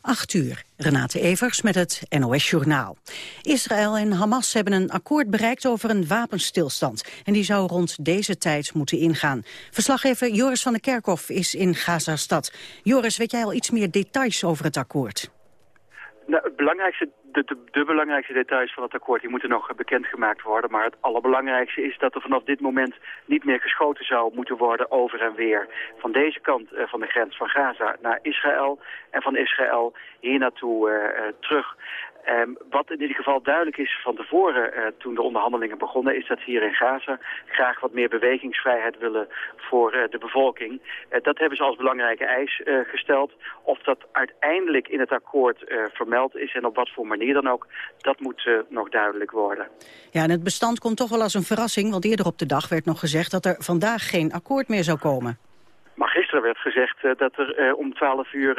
8 uur. Renate Evers met het NOS Journaal. Israël en Hamas hebben een akkoord bereikt over een wapenstilstand. En die zou rond deze tijd moeten ingaan. Verslaggever Joris van der Kerkhof is in Gaza-stad. Joris, weet jij al iets meer details over het akkoord? Nou, het belangrijkste de, de, belangrijkste details van het akkoord die moeten nog bekendgemaakt worden. Maar het allerbelangrijkste is dat er vanaf dit moment niet meer geschoten zou moeten worden over en weer. Van deze kant uh, van de grens van Gaza naar Israël en van Israël hier naartoe uh, terug. Um, wat in ieder geval duidelijk is van tevoren uh, toen de onderhandelingen begonnen... is dat ze hier in Gaza graag wat meer bewegingsvrijheid willen voor uh, de bevolking. Uh, dat hebben ze als belangrijke eis gesteld. Of dat uiteindelijk in het akkoord vermeld is en op wat voor manier dan ook... dat moet nog duidelijk worden. Ja, en het bestand komt toch wel als een verrassing... want eerder op de dag werd nog gezegd dat er vandaag geen akkoord meer zou komen. Maar gisteren werd gezegd uh, dat er uh, om 12 uur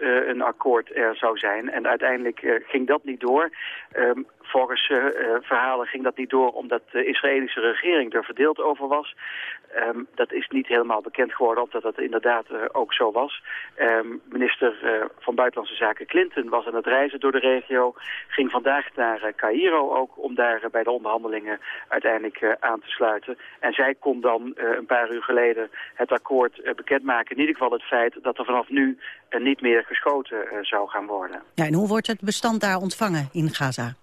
uh, een akkoord er zou zijn. En uiteindelijk ging dat niet door. Um, volgens verhalen ging dat niet door omdat de Israëlische regering er verdeeld over was. Um, dat is niet helemaal bekend geworden of dat dat inderdaad ook zo was. Um, minister van Buitenlandse Zaken Clinton was aan het reizen door de regio. Ging vandaag naar Cairo ook om daar bij de onderhandelingen uiteindelijk aan te sluiten. En zij kon dan een paar uur geleden het akkoord eh, bekendmaken. In ieder geval het feit dat er vanaf nu eh, niet meer geschoten eh, zou gaan worden. Ja, en hoe wordt het bestand daar ontvangen in Gaza?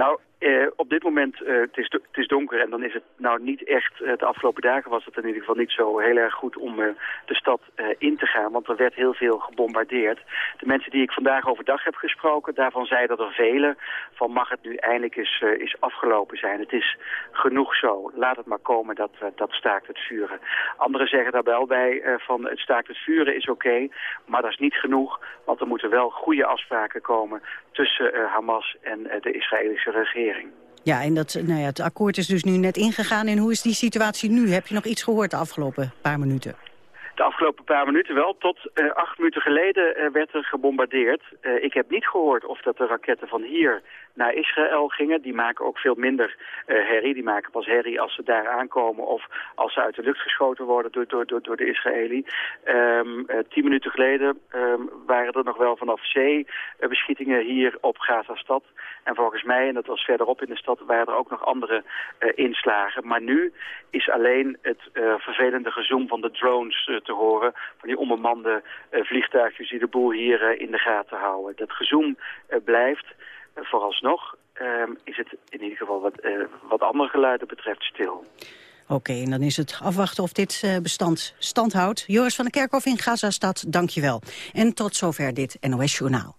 Nou, uh, op dit moment, uh, het, is, het is donker en dan is het nou niet echt, uh, de afgelopen dagen was het in ieder geval niet zo heel erg goed om de stad in te gaan, want er werd heel veel gebombardeerd. De mensen die ik vandaag overdag heb gesproken, daarvan zeiden er velen van mag het nu eindelijk eens, is afgelopen zijn. Het is genoeg zo, laat het maar komen, dat, dat staakt het vuren. Anderen zeggen daar wel bij van het staakt het vuren is oké, maar dat is niet genoeg, want er moeten wel goede afspraken komen tussen Hamas en de Israëlische regering. Ja, en dat, nou ja, het akkoord is dus nu net ingegaan. En hoe is die situatie nu? Heb je nog iets gehoord de afgelopen paar minuten? De afgelopen paar minuten wel. Tot uh, acht minuten geleden uh, werd er gebombardeerd. Uh, ik heb niet gehoord of dat de raketten van hier naar Israël gingen. Die maken ook veel minder herrie. Die maken pas herrie als ze daar aankomen of als ze uit de lucht geschoten worden door, door, door, door de Israëli. Um, tien minuten geleden um, waren er nog wel vanaf zee beschietingen hier op Gaza-stad. En volgens mij, en dat was verderop in de stad, waren er ook nog andere inslagen. Maar nu is alleen het vervelende gezoom van de drones te horen. Van die onbemande vliegtuigjes die de boel hier in de gaten houden. Dat gezoem blijft. Vooralsnog ehm, is het in ieder geval wat, wat andere geluiden betreft stil. Oké, en dan is het afwachten of dit bestand stand houdt. Joris van der Kerkhof in Gaza-stad, dank je wel. En tot zover dit NOS Journaal.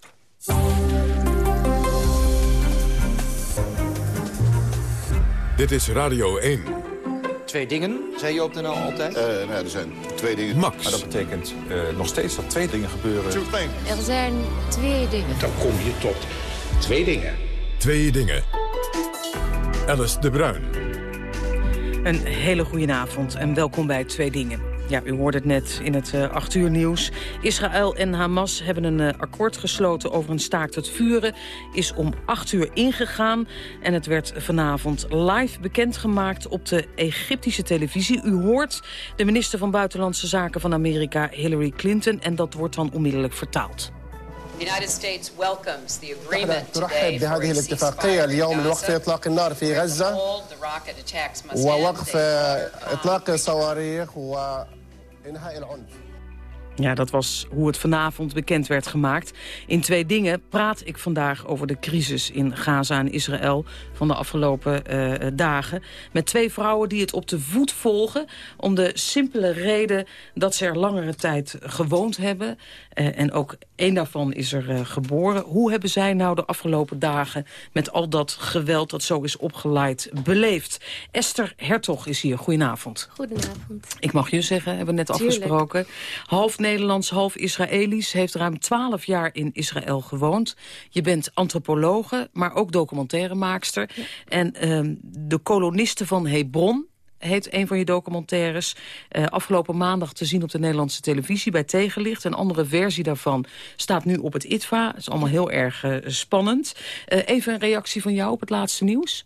Dit is Radio 1 twee dingen, zei je op de NL altijd? Uh, nou er zijn twee dingen. Max. Maar dat betekent uh, nog steeds dat twee dingen gebeuren. Er zijn twee dingen. Dan kom je tot twee dingen. Twee dingen. Alice de Bruin. Een hele goede avond en welkom bij Twee Dingen. Ja, u hoorde het net in het uh, 8 uur nieuws. Israël en Hamas hebben een uh, akkoord gesloten over een staakt het vuren. Is om 8 uur ingegaan en het werd vanavond live bekendgemaakt op de Egyptische televisie. U hoort de minister van Buitenlandse Zaken van Amerika, Hillary Clinton, en dat wordt dan onmiddellijk vertaald. ترحب بهذه الاتفاقية اليوم لوقف إطلاق النار في غزة ووقف إطلاق الصواريخ وإنهاء العنف Ja, dat was hoe het vanavond bekend werd gemaakt. In twee dingen praat ik vandaag over de crisis in Gaza en Israël van de afgelopen uh, dagen. Met twee vrouwen die het op de voet volgen. Om de simpele reden dat ze er langere tijd gewoond hebben. Uh, en ook één daarvan is er uh, geboren. Hoe hebben zij nou de afgelopen dagen met al dat geweld dat zo is opgeleid beleefd? Esther Hertog is hier. Goedenavond. Goedenavond. Ik mag je zeggen, hebben we net Tuurlijk. afgesproken. Half Nederlands, half Israëlisch. Heeft ruim twaalf jaar in Israël gewoond. Je bent antropologe, maar ook documentairemaakster. Ja. En um, de kolonisten van Hebron, heet een van je documentaires. Uh, afgelopen maandag te zien op de Nederlandse televisie bij Tegenlicht. Een andere versie daarvan staat nu op het ITVA. Dat is allemaal heel erg uh, spannend. Uh, even een reactie van jou op het laatste nieuws.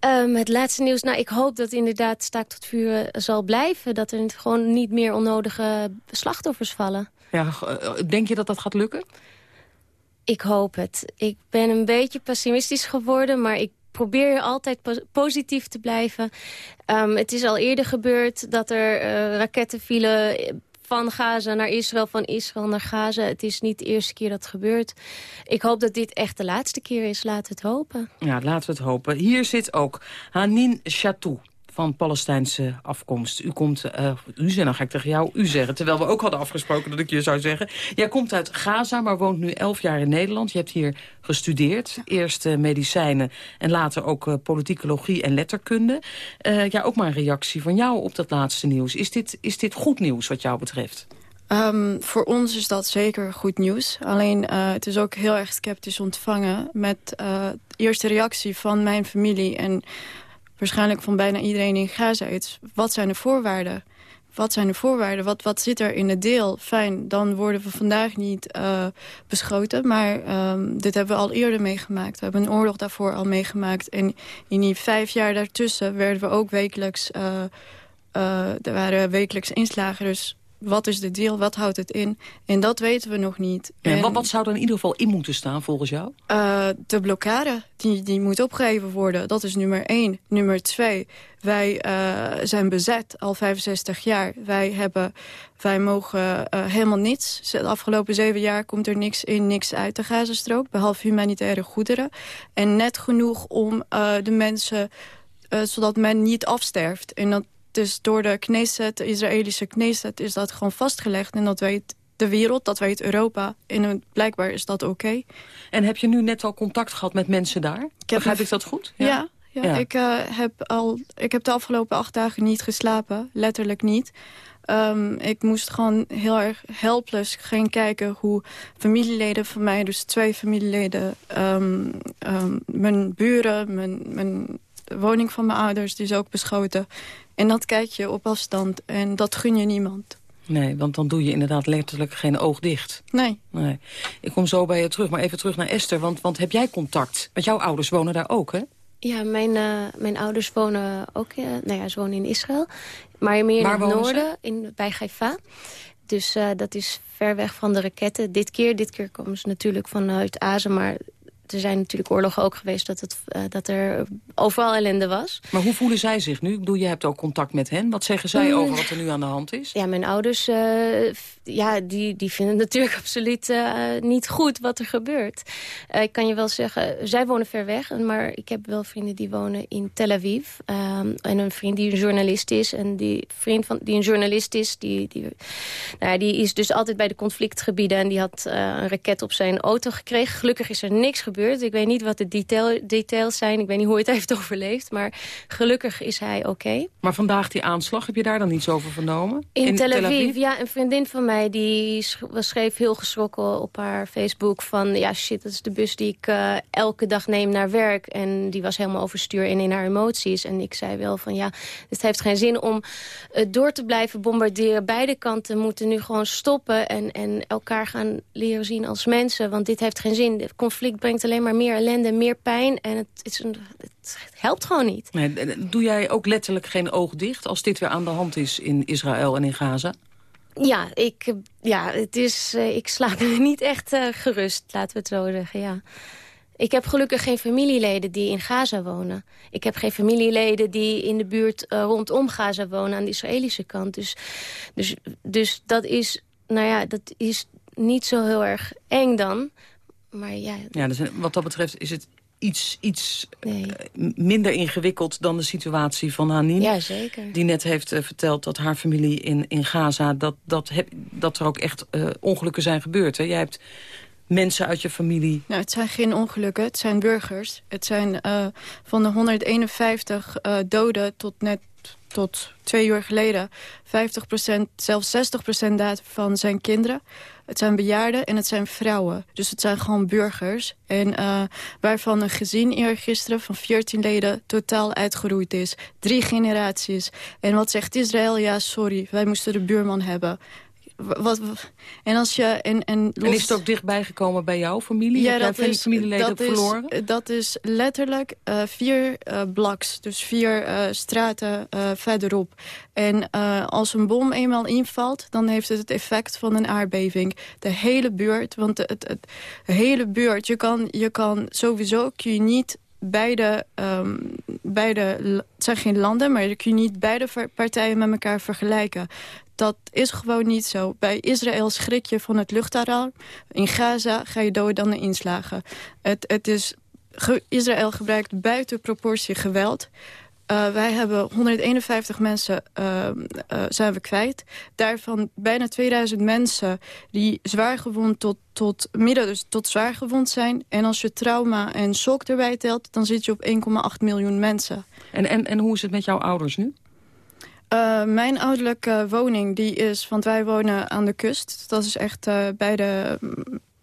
Um, het laatste nieuws, nou ik hoop dat inderdaad staakt tot vuren zal blijven. Dat er gewoon niet meer onnodige slachtoffers vallen. Ja, denk je dat dat gaat lukken? Ik hoop het. Ik ben een beetje pessimistisch geworden, maar ik probeer altijd positief te blijven. Um, het is al eerder gebeurd dat er uh, raketten vielen van Gaza naar Israël, van Israël naar Gaza. Het is niet de eerste keer dat het gebeurt. Ik hoop dat dit echt de laatste keer is. Laten we het hopen. Ja, laten we het hopen. Hier zit ook Hanin Chatou van Palestijnse afkomst. U komt, uh, u zeggen, dan ga ik tegen jou u zeggen. Terwijl we ook hadden afgesproken dat ik je zou zeggen. Jij komt uit Gaza, maar woont nu elf jaar in Nederland. Je hebt hier gestudeerd. Eerst uh, medicijnen en later ook uh, politicologie en letterkunde. ja, ook maar een reactie van jou op dat laatste nieuws. Is dit, is dit goed nieuws wat jou betreft? Um, voor ons is dat zeker goed nieuws. Alleen uh, het is ook heel erg sceptisch ontvangen... met uh, de eerste reactie van mijn familie... en waarschijnlijk van bijna iedereen in Gaza is... wat zijn de voorwaarden? Wat zijn de voorwaarden? Wat, wat zit er in het deel? Fijn, dan worden we vandaag niet uh, beschoten. Maar um, dit hebben we al eerder meegemaakt. We hebben een oorlog daarvoor al meegemaakt. En in die vijf jaar daartussen werden we ook wekelijks... Uh, er waren wekelijks inslagen. Dus wat is de deal, wat houdt het in? En dat weten we nog niet. en wat, wat, zou er in ieder geval in moeten staan volgens jou? Uh, de blokkade, die, die moet opgegeven worden. Dat is nummer één. Nummer twee, wij uh, zijn bezet al 65 jaar. Wij, hebben, wij mogen uh, helemaal niets. De afgelopen zeven jaar komt er niks in, niks uit de Gazastrook. Behalve humanitaire goederen. En net genoeg om de mensen... zodat men niet afsterft. En dat dus door de Knesset, de Israëlische Knesset, is dat gewoon vastgelegd. En dat weet de wereld, dat weet Europa. En blijkbaar is dat oké. En heb je nu net al contact gehad met mensen daar? Ik heb Begrijp ik dat goed? Ja, ja, Ik, uh, heb al, ik heb de afgelopen acht dagen niet geslapen. Letterlijk niet. Um, ik moest gewoon heel erg helpless gaan kijken hoe familieleden van mij... dus twee familieleden, um, um, mijn buren, mijn, mijn woning van mijn ouders... die is ook beschoten. En dat kijk je op afstand en dat gun je niemand. Nee, want dan doe je inderdaad letterlijk geen oog dicht. Nee. nee. Ik kom zo bij je terug, maar even terug naar Esther. Want, want heb jij contact? Want jouw ouders wonen daar ook, hè? Ja, mijn, uh, mijn ouders wonen ook... Uh, nou ja, ze wonen in Israël. Maar meer in het noorden, in, bij Haifa. Dus uh, dat is ver weg van de raketten. Dit keer, dit keer komen ze natuurlijk vanuit Azen... maar er zijn natuurlijk oorlogen ook geweest dat, het, uh, dat er overal ellende was. Maar hoe voelen zij zich nu? Ik bedoel, je hebt ook contact met hen. Wat zeggen zij mm. over wat er nu aan de hand is? Ja, mijn ouders uh, ja, die, die vinden natuurlijk absoluut uh, niet goed wat er gebeurt. ik kan je wel zeggen, zij wonen ver weg. Maar ik heb wel vrienden die wonen in Tel Aviv. Um, en een vriend die een journalist is. En die vriend van, die een journalist is, die, die, nou ja, die is dus altijd bij de conflictgebieden. En die had een raket op zijn auto gekregen. Gelukkig is er niks gebeurd ik weet niet wat de detail, details zijn. Ik weet niet hoe het heeft overleefd. Maar gelukkig is hij oké. Maar vandaag die aanslag, heb je daar dan iets over vernomen? In, Tel, Aviv, ja. Een vriendin van mij die schreef heel geschrokken op haar Facebook van... ja, shit, dat is de bus die ik uh, elke dag neem naar werk. En die was helemaal overstuur en in haar emoties. En ik zei wel van ja, het heeft geen zin om uh, door te blijven bombarderen. Beide kanten moeten nu gewoon stoppen en, en elkaar gaan leren zien als mensen. Want dit heeft geen zin. Het conflict brengt alleen maar meer ellende, meer pijn. En het, is een, het helpt gewoon niet. Nee, doe jij ook letterlijk geen oog dicht als dit weer aan de hand is in Israël en in Gaza? Ja, ik, ja het is, uh, ik slaap niet echt uh, gerust, laten we het zo zeggen, ja. Ik heb gelukkig geen familieleden die in Gaza wonen. Ik heb geen familieleden die in de buurt uh, rondom Gaza wonen... aan de Israëlische kant. Dus, dus, dus dat is, nou ja, dat is niet zo heel erg eng dan maar ja... ja dus wat dat betreft is het iets, iets eh, minder ingewikkeld dan de situatie van Hanin. Ja, zeker. Die net heeft uh, verteld dat haar familie in, in Gaza... dat, dat, heb, dat er ook echt uh, ongelukken zijn gebeurd. Hè? Jij hebt mensen uit je familie... Nou, het zijn geen ongelukken, het zijn burgers. Het zijn van de 151 doden tot net tot twee uur geleden... 50% zelfs 60% daarvan zijn kinderen. Het zijn bejaarden en het zijn vrouwen. Dus het zijn gewoon burgers. En uh, waarvan een gezin eergisteren van 14 leden totaal uitgeroeid is. Drie generaties. En wat zegt Israël? Ja, sorry, wij moesten de buurman hebben. Wat, en als je... En, en, los... en is het ook dichtbij gekomen bij jouw familie? Ja, Heb dat is, familieleden dat verloren? Is, dat is letterlijk uh, vier uh, blaks. Dus vier uh, straten verderop. En als een bom eenmaal invalt... dan heeft het het effect van een aardbeving. De hele buurt, want het, het, het hele buurt... Je kan, je kan sowieso kun je niet beide, um, beide, het zijn geen landen, maar je kun je niet beide partijen met elkaar vergelijken. Dat is gewoon niet zo. Bij Israël schrik je van het luchtalarm. In Gaza ga je dood dan de inslagen. Het, het is, Israël gebruikt buiten proportie geweld. Uh, wij hebben 151 mensen uh, uh, zijn we kwijt. Daarvan bijna 2000 mensen die zwaar gewond tot, tot midden, dus tot zwaar gewond zijn. En als je trauma en shock erbij telt, dan zit je op 1,8 miljoen mensen. En, en, en hoe is het met jouw ouders nu? Mijn ouderlijke woning die is, want wij wonen aan de kust. Dat is echt bij, de,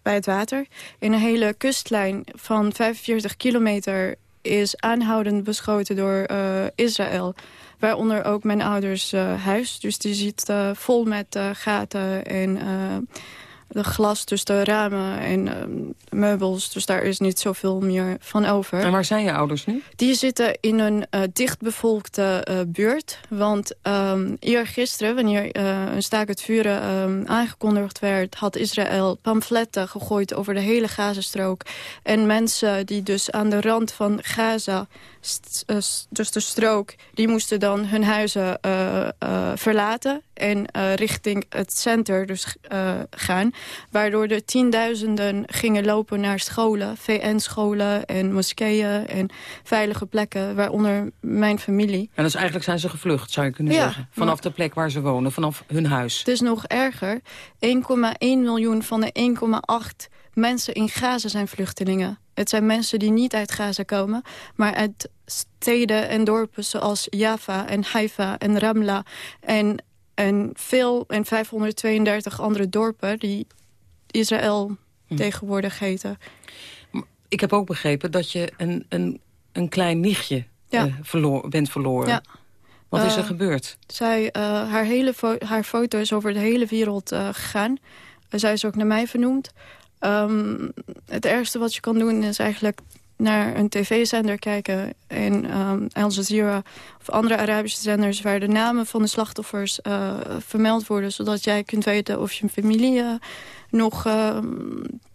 bij het water. In een hele kustlijn van 45 kilometer is aanhoudend beschoten door uh, Israël. Waaronder ook mijn ouders huis. Dus die zit vol met gaten en de glas tussen de ramen en uh, meubels. Dus daar is niet zoveel meer van over. En waar zijn je ouders nu? Die zitten in een uh, dichtbevolkte uh, buurt. Want um, eergisteren, wanneer een staak het vuren um, aangekondigd werd... had Israël pamfletten gegooid over de hele Gazastrook. En mensen die dus aan de rand van Gaza eh, dus de strook, die moesten dan hun huizen verlaten en richting het center dus, gaan. Waardoor er tienduizenden gingen lopen naar scholen, VN-scholen en moskeeën en veilige plekken, waaronder mijn familie. En dus eigenlijk zijn ze gevlucht, zou je kunnen zeggen, vanaf de plek waar ze wonen, vanaf hun huis. Het is nog erger, 1,1 miljoen van de 1,8 mensen in Gaza zijn vluchtelingen. Het zijn mensen die niet uit Gaza komen, maar uit steden en dorpen zoals Jaffa en Haifa en Ramla en, en veel en 532 andere dorpen die Israël hm. tegenwoordig heten. Ik heb ook begrepen dat je een, een, een klein nichtje ja. uh, verloor, bent verloren. Ja. Wat is er uh, gebeurd? Zij, uh, haar, hele haar foto is over de hele wereld gegaan. zij is ook naar mij vernoemd. Um, het ergste wat je kan doen is eigenlijk naar een tv-zender kijken... en um, Al Jazeera of andere Arabische zenders... waar de namen van de slachtoffers uh, vermeld worden... zodat jij kunt weten of je familie uh, nog... Uh,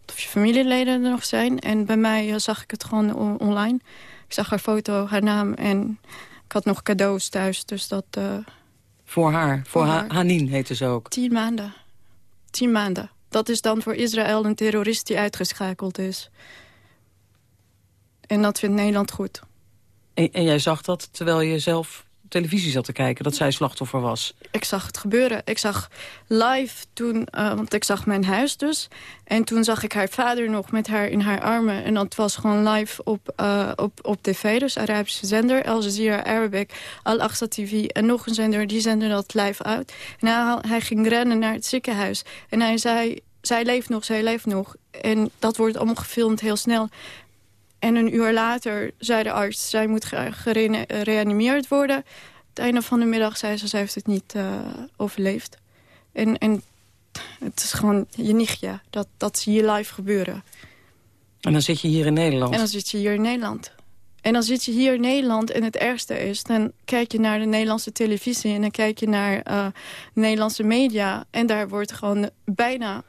of je familieleden er nog zijn. En bij mij uh, zag ik het gewoon online. Ik zag haar foto, haar naam en ik had nog cadeaus thuis. Dus dat... Voor haar? Voor. Hanin heette ze ook? Tien maanden. Tien maanden dat is dan voor Israël een terrorist die uitgeschakeld is. En dat vindt Nederland goed. En, en jij zag dat terwijl je zelf televisie zat te kijken, dat zij slachtoffer was? Ik zag het gebeuren. Ik zag live toen, uh, want ik zag mijn huis dus. En toen zag ik haar vader nog met haar in haar armen. En dat was gewoon live op, uh, op, op tv, dus Arabische zender. Al Jazeera Arabic, Al-Aqsa TV en nog een zender, die zenden dat live uit. En hij, hij ging rennen naar het ziekenhuis. En hij zei, zij leeft nog, zij leeft nog. En dat wordt allemaal gefilmd heel snel. En een uur later zei de arts, zij moet gereanimeerd worden. Het einde van de middag zei ze, zij heeft het niet uh, overleefd. En, en het is gewoon je nichtje, dat, dat zie je live gebeuren. En dan zit je hier in Nederland? En dan zit je hier in Nederland. En dan zit je hier in Nederland en het ergste is... dan kijk je naar de Nederlandse televisie en dan kijk je naar uh, Nederlandse media... en daar wordt gewoon bijna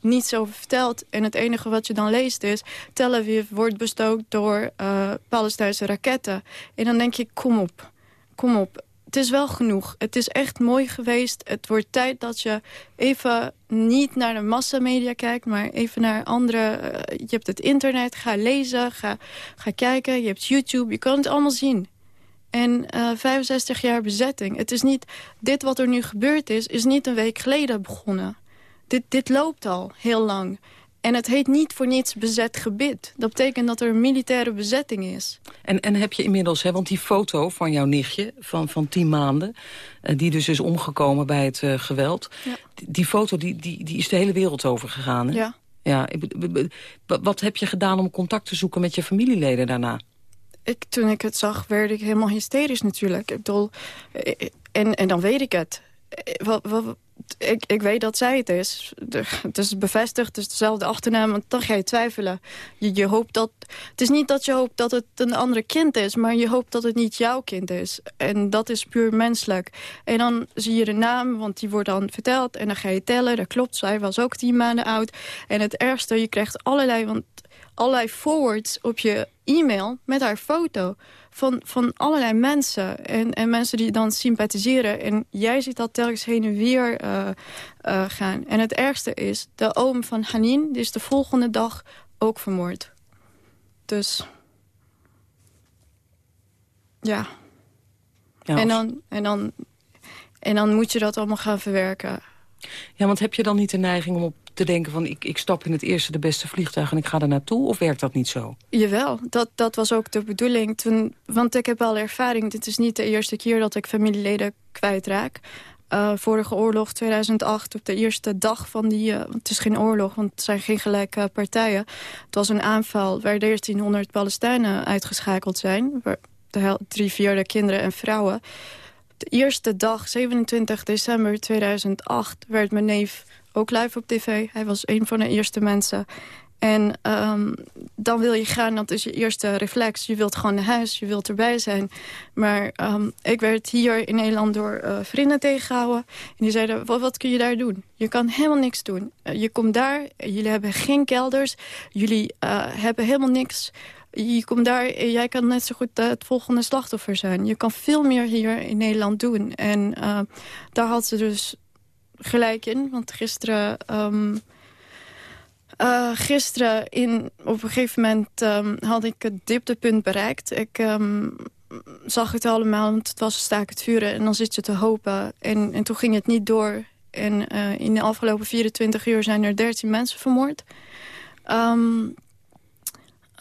niets over verteld. En het enige wat je dan leest is... Tel Aviv wordt bestookt door uh, Palestijnse raketten. En dan denk je, kom op, kom op. Het is wel genoeg. Het is echt mooi geweest. Het wordt tijd dat je even niet naar de massamedia kijkt... maar even naar andere... Uh, je hebt het internet, ga lezen, ga, ga kijken. Je hebt YouTube, je kan het allemaal zien. En uh, 65 jaar bezetting. Het is niet, dit wat er nu gebeurd is, is niet een week geleden begonnen dit, dit loopt al heel lang. En het heet niet voor niets bezet gebied. Dat betekent dat er een militaire bezetting is. En, en heb je inmiddels, hè, want die foto van jouw nichtje van, van tien maanden... Uh, die dus is omgekomen bij het uh, geweld... Ja. Die, die, foto die, die, die is de hele wereld over gegaan. Hè? Ja. ja wat heb je gedaan om contact te zoeken met je familieleden daarna? Ik, toen ik het zag, werd ik helemaal hysterisch natuurlijk. Ik bedoel, eh, en, en dan weet ik het. Wat, wat, ik, ik weet dat zij het is. het is bevestigd, het is dezelfde achternaam. Want dan ga je twijfelen. Je, je hoopt dat, het is niet dat je hoopt dat het een andere kind is... maar je hoopt dat het niet jouw kind is. En dat is puur menselijk. En dan zie je de naam, want die wordt dan verteld... en dan ga je tellen, dat klopt, zij was ook tien maanden oud. En het ergste, je krijgt allerlei... Want allerlei forwards op je e-mail met haar foto van, van allerlei mensen. En, en mensen die dan sympathiseren. En jij ziet dat telkens heen en weer uh, uh, gaan. En het ergste is, de oom van Hanin die is de volgende dag ook vermoord. Dus... Ja. ja en, dan, en, dan, en dan moet je dat allemaal gaan verwerken. Ja, want heb je dan niet de neiging om op te denken van... Ik, ik stap in het eerste de beste vliegtuig en ik ga er naartoe? Of werkt dat niet zo? Jawel, dat, dat was ook de bedoeling. Toen, want ik heb al ervaring. Dit is niet de eerste keer dat ik familieleden kwijtraak. Uh, vorige oorlog, 2008, op de eerste dag van die... Uh, het is geen oorlog, want het zijn geen gelijke partijen. Het was een aanval waar 1300 Palestijnen uitgeschakeld zijn. De drie vierde kinderen en vrouwen. De eerste dag, 27 december 2008, werd mijn neef ook live op tv. Hij was een van de eerste mensen. En um, dan wil je gaan, dat is je eerste reflex. Je wilt gewoon naar huis, je wilt erbij zijn. Maar um, ik werd hier in Nederland door uh, vrienden tegengehouden. En die zeiden, wat, kun je daar doen? Je kan helemaal niks doen. Uh, je komt daar, jullie hebben geen kelders. Jullie uh, hebben helemaal niks. Je komt daar, jij kan net zo goed het volgende slachtoffer zijn. Je kan veel meer hier in Nederland doen. En daar had ze dus gelijk in. Want gisteren... Um, uh, gisteren in, op een gegeven moment um, had ik het dieptepunt bereikt. Ik um, zag het allemaal, want het was staak het vuren. En dan zit je te hopen. En, en toen ging het niet door. En in de afgelopen 24 uur zijn er 13 mensen vermoord.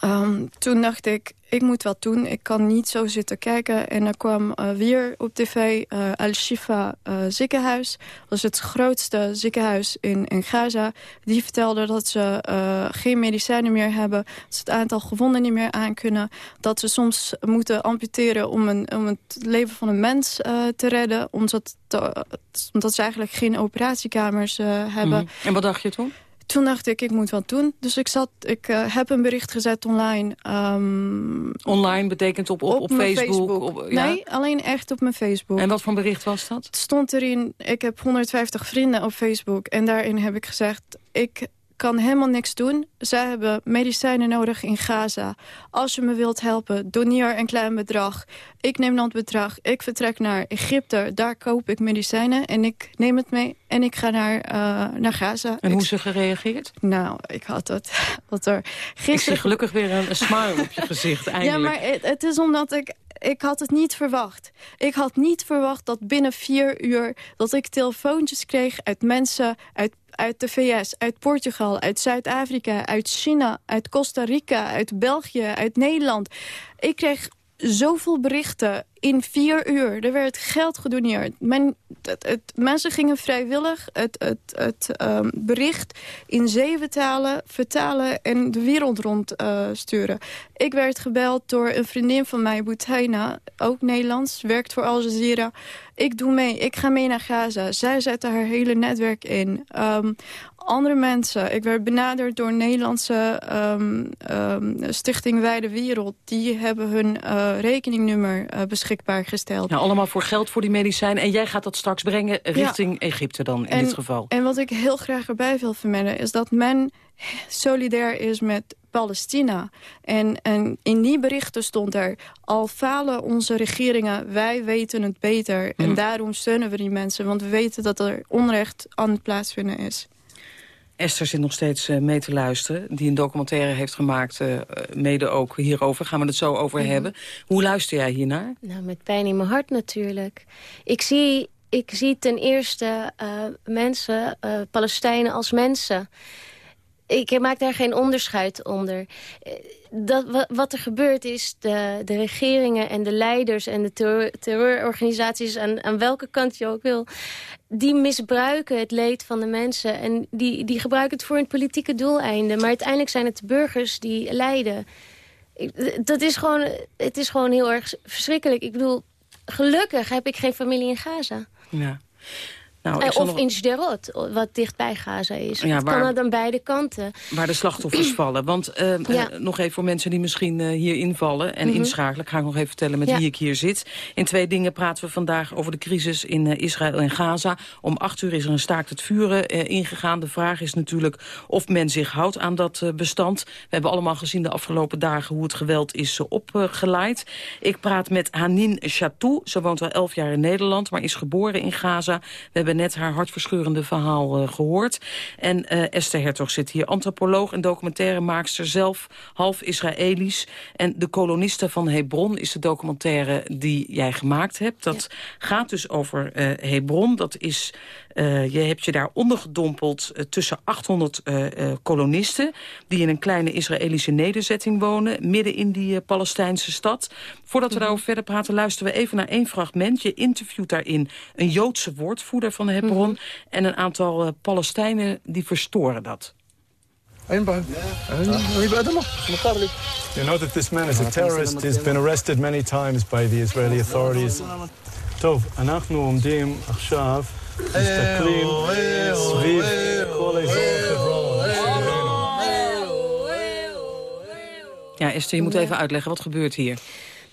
Um, toen dacht ik, ik moet wat doen. Ik kan niet zo zitten kijken. En er kwam uh, weer op tv uh, Al-Shifa uh, ziekenhuis. Dat is het grootste ziekenhuis in, in Gaza. Die vertelde dat ze geen medicijnen meer hebben. Dat ze het aantal gewonden niet meer aankunnen. Dat ze soms moeten amputeren om, een, om het leven van een mens te redden. Omdat, omdat ze eigenlijk geen operatiekamers hebben. Mm. En wat dacht je toen? Toen dacht ik, ik moet wat doen. Dus ik, zat, ik uh, heb een bericht gezet online. Um, online betekent op, op, op, op Facebook? Facebook. Op, ja? Nee, alleen echt op mijn Facebook. En wat voor bericht was dat? Het stond erin, ik heb 150 vrienden op Facebook. En daarin heb ik gezegd, ik kan helemaal niks doen. Zij hebben medicijnen nodig in Gaza. Als je me wilt helpen, doneer een klein bedrag. Ik neem dat bedrag, ik vertrek naar Egypte. Daar koop ik medicijnen en ik neem het mee en ik ga naar, uh, naar Gaza. En hoe ze gereageerd? Nou, ik had het. Wat er gisteren... Ik zie gelukkig weer een, smile op je gezicht, eindelijk. Ja, maar het, het is omdat ik ik had het niet verwacht. Ik had niet verwacht dat binnen vier uur... dat ik telefoontjes kreeg uit mensen uit uit de VS, uit Portugal, uit Zuid-Afrika, uit China, uit Costa Rica, uit België, uit Nederland. Ik kreeg zoveel berichten in vier uur. Er werd geld gedoneerd. Men, het, mensen gingen vrijwillig het, het, het um, bericht in zeven talen vertalen en de wereld rond uh, sturen. Ik werd gebeld door een vriendin van mij, Boutaina, ook Nederlands, werkt voor Al Jazeera. Ik doe mee, ik ga mee naar Gaza. Zij zette haar hele netwerk in. Um, andere mensen. Ik werd benaderd door een Nederlandse um, um, stichting Wijde Wereld. Die hebben hun uh, rekeningnummer uh, beschikbaar gesteld. Ja, allemaal voor geld voor die medicijn. En jij gaat dat straks brengen richting Egypte dan in dit geval. En wat ik heel graag erbij wil vermelden... is dat men solidair is met Palestina. En, en in die berichten stond er... al falen onze regeringen, wij weten het beter. En hmm. daarom steunen we die mensen. Want we weten dat er onrecht aan het plaatsvinden is. Esther zit nog steeds uh, mee te luisteren. Die een documentaire heeft gemaakt, uh, mede ook hierover. Gaan we het zo over mhm. hebben. Hoe luister jij hiernaar? Nou, met pijn in mijn hart natuurlijk. Ik zie, ik zie ten eerste uh, mensen, Palestijnen als mensen ik maak daar geen onderscheid onder. Dat, wat er gebeurt is, de, de regeringen en de leiders... en de terror, terreurorganisaties, aan, aan welke kant je ook wil... die misbruiken het leed van de mensen. En die, die gebruiken het voor een politieke doeleinde. Maar uiteindelijk zijn het de burgers die lijden. Dat is gewoon, het is gewoon heel erg verschrikkelijk. Ik bedoel, gelukkig heb ik geen familie in Gaza. Ja. Nou, Eh, of nog- in Sderot, wat dichtbij Gaza is. Ja, het waar- kan het aan beide kanten. Waar de slachtoffers vallen. Want eh, eh, nog even voor mensen die misschien eh, hier invallen en Mhm. inschakelen. Ik ga ik nog even vertellen met Ja. wie ik hier zit. In twee dingen praten we vandaag over de crisis in Israël en Gaza. Om acht uur is er een staakt het vuren ingegaan. De vraag is natuurlijk of men zich houdt aan dat bestand. We hebben allemaal gezien de afgelopen dagen hoe het geweld is opgeleid. Ik praat met Hanin Chatou. Ze woont al elf jaar in Nederland, maar is geboren in Gaza. We hebben net haar hartverscheurende verhaal eh, gehoord. En eh, Esther Hertog zit hier, antropoloog en documentairemaakster zelf, half Israëlisch. En De kolonisten van Hebron is de documentaire die jij gemaakt hebt. Dat gaat dus over eh, Hebron. Dat is, eh, je hebt je daar ondergedompeld eh, tussen 800 eh, eh, kolonisten... die in een kleine Israëlische nederzetting wonen... midden in die eh, Palestijnse stad. Voordat we daarover verder praten, luisteren we even naar één fragment. Je interviewt daarin een Joodse woordvoerder van Hebron... en een aantal eh, Palestijnen die verstoren dat. You know that this man is a terrorist. He's been arrested many times by the Israeli authorities. טוב, אנחנו עומדים עכשיו, מסתכלים סביב כל אזור חברון. Ja, Esther, je moet even uitleggen, wat gebeurt hier?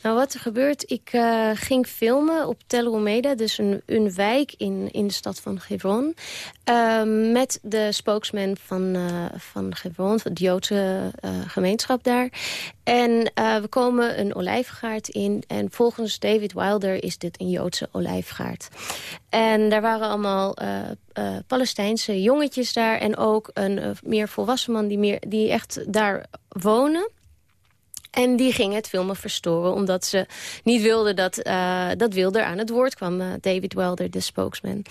Nou, wat er gebeurt, ik eh, ging filmen op Tel Omeda, dus een, een wijk in, in de stad van Hebron, eh, met de spokesman van, eh van van de Joodse eh, gemeenschap daar. En we komen een olijfgaard in en volgens David Wilder is dit een Joodse olijfgaard. En daar waren allemaal Palestijnse jongetjes daar en ook een meer volwassen man die, meer, die echt daar wonen. En die ging het filmen verstoren, omdat ze niet wilden dat, eh, dat Wilder aan het woord kwam. eh, David Wilder, de spokesman.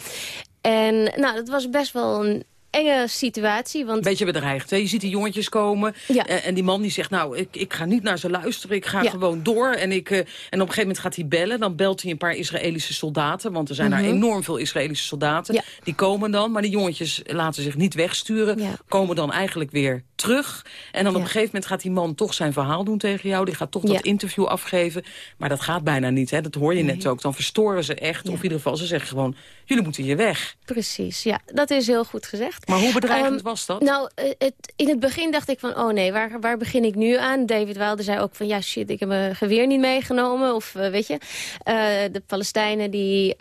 En nou, dat was best wel een enge situatie. Want Beetje bedreigd, hè? Je ziet die jongetjes komen Ja. eh, en die man die zegt... nou, ik, ik ga niet naar ze luisteren, ik ga Ja. gewoon door. En, ik, eh, en op een gegeven moment gaat hij bellen. Dan belt hij een paar Israëlische soldaten. Want er zijn daar Mhm. enorm veel Israëlische soldaten. Ja. Die komen dan, maar die jongetjes laten zich niet wegsturen. Komen dan eigenlijk weer terug. En dan op een gegeven moment gaat die man toch zijn verhaal doen tegen jou. Die gaat toch dat interview afgeven. Maar dat gaat bijna niet, hè? dat hoor je net ook. Dan verstoren ze echt. Of in ieder geval, ze zeggen gewoon... jullie moeten hier weg. precies, ja, dat is heel goed gezegd. Maar hoe bedreigend Ehm, was dat? Nou, eh, het, in het begin dacht ik van, oh nee, waar, waar begin ik nu aan? David Wilder zei ook van, ja shit, ik heb mijn geweer niet meegenomen. Of eh, weet je, eh, de Palestijnen die,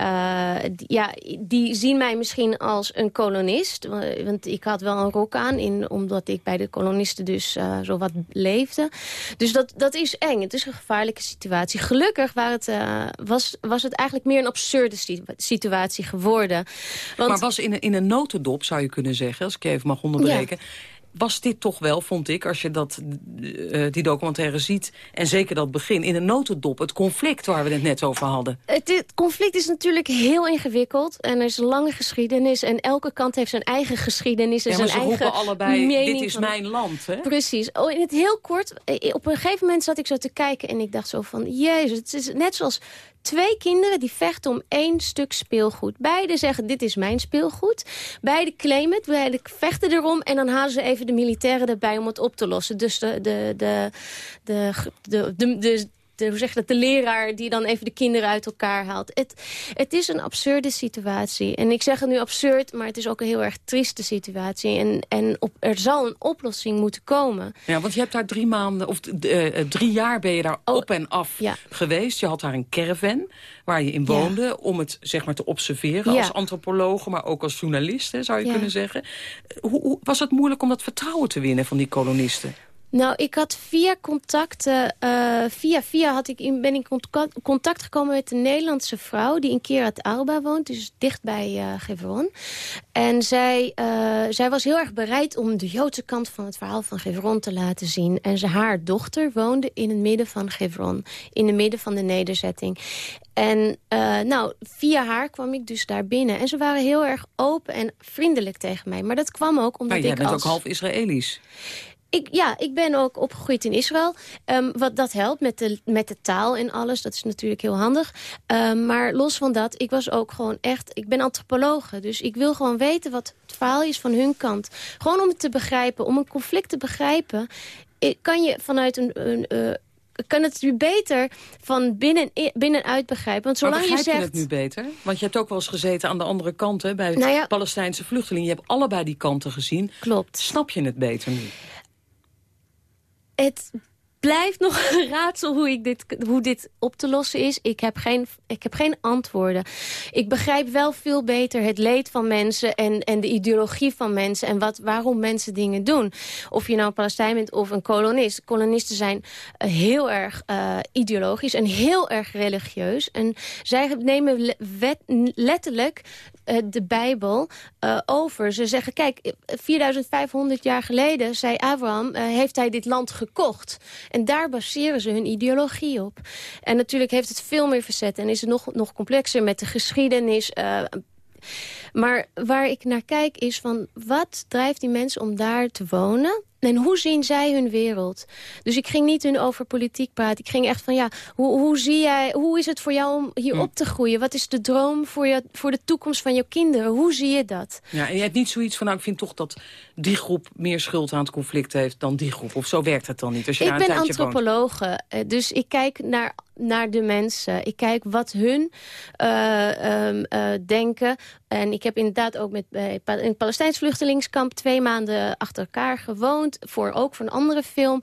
die- ja, die zien mij misschien als een kolonist. Wa- Want ik had wel een rok aan, in, omdat ik bij de kolonisten dus zo wat leefde. Dus dat, dat is eng, het is een gevaarlijke situatie. Gelukkig het, was, was het eigenlijk meer een absurde si- situatie geworden. Want, Maar was in een, in een notendop, zou je kunnen zeggen, als ik je even mag onderbreken... was dit toch wel, vond ik, als je dat, eh, die documentaire ziet... en zeker dat begin, in een notendop, het conflict waar we het net over hadden. Het, het conflict is natuurlijk heel ingewikkeld. En er is een lange geschiedenis. En elke kant heeft zijn eigen geschiedenis. En Ja, zijn ze eigen allebei, mening dit is mijn land, hè? Precies. Oh, in het heel kort, eh, op een gegeven moment zat ik zo te kijken... en ik dacht zo van, jezus, het is net zoals twee kinderen die vechten om één stuk speelgoed. Beide zeggen, dit is mijn speelgoed. Beide claimen het, beide vechten erom... en dan halen ze even de militairen erbij om het op te lossen. Dus de, de, de, de, de, de de, hoe zeg je dat, de leraar die dan even de kinderen uit elkaar haalt. Het, het is een absurde situatie. En ik zeg het nu absurd, maar het is ook een heel erg trieste situatie. En, en op, er zal een oplossing moeten komen. Ja, want je hebt daar drie maanden, of eh, eh, drie jaar ben je daar op en af ja. geweest. Je had daar een caravan waar je in woonde om het zeg maar te observeren Ja. als antropoloog, maar ook als journalist, hè, zou je kunnen zeggen. Hoe, hoe, was het moeilijk om dat vertrouwen te winnen van die kolonisten? Nou, ik had via contacten, eh, via via had ik in, ben ik in contact, gekomen met een Nederlandse vrouw die in Kirat Arba woont, dus dicht bij eh Gevron. En zij, eh, zij was heel erg bereid om de Joodse kant van het verhaal van Gevron te laten zien. En ze, haar dochter woonde in het midden van Gevron, in het midden van de nederzetting. En nou, via haar kwam ik dus daar binnen. En ze waren heel erg open en vriendelijk tegen mij. Maar dat kwam ook omdat Maar jij ik bent als... ook half Israëlisch. Ik, ja, ik ben ook opgegroeid in Israël. Ehm, wat dat helpt met de, met de taal en alles. Dat is natuurlijk heel handig. Ehm, maar los van dat, ik was ook gewoon echt... Ik ben antropologe, dus ik wil gewoon weten wat het verhaal is van hun kant. Gewoon om het te begrijpen, om een conflict te begrijpen... eh, kan je vanuit een, een, eh, kan het nu beter van binnen, binnenuit begrijpen. Want zolang je zegt... je het nu beter? Want je hebt ook wel eens gezeten aan de andere kant... Hè, bij nou Palestijnse vluchtelingen. Je hebt allebei die kanten gezien. Klopt. Snap je het beter nu? Het blijft nog een raadsel hoe, ik dit, hoe dit op te lossen is. Ik heb, geen, ik heb geen antwoorden. Ik begrijp wel veel beter het leed van mensen... en, en de ideologie van mensen en wat, waarom mensen dingen doen. Of je nou een Palestijn bent of een kolonist. Kolonisten zijn uh, heel erg uh, ideologisch en heel erg religieus. En zij nemen wet, letterlijk uh, de Bijbel over. Ze zeggen, kijk, 4500 jaar geleden, zei Abraham... heeft hij dit land gekocht... En daar baseren ze hun ideologie op. En natuurlijk heeft het veel meer verzet en is het nog, nog complexer met de geschiedenis... Maar waar ik naar kijk is van wat drijft die mensen om daar te wonen? En hoe zien zij hun wereld? Dus ik ging niet hun over politiek praten. Ik ging echt van, ja, hoe, hoe zie jij, hoe is het voor jou om hier hm. op te groeien? Wat is de droom voor, je, voor de toekomst van jouw kinderen? Hoe zie je dat? Ja, en je hebt niet zoiets van, nou, ik vind toch dat die groep meer schuld aan het conflict heeft dan die groep. Of zo werkt het dan niet? Als je ik ben antropologe, eh, dus ik kijk naar naar de mensen. Ik kijk wat hun uh, um, uh, denken. En ik heb inderdaad ook met, bij, in het Palestijns vluchtelingskamp... twee maanden achter elkaar gewoond. Voor, ook voor een andere film.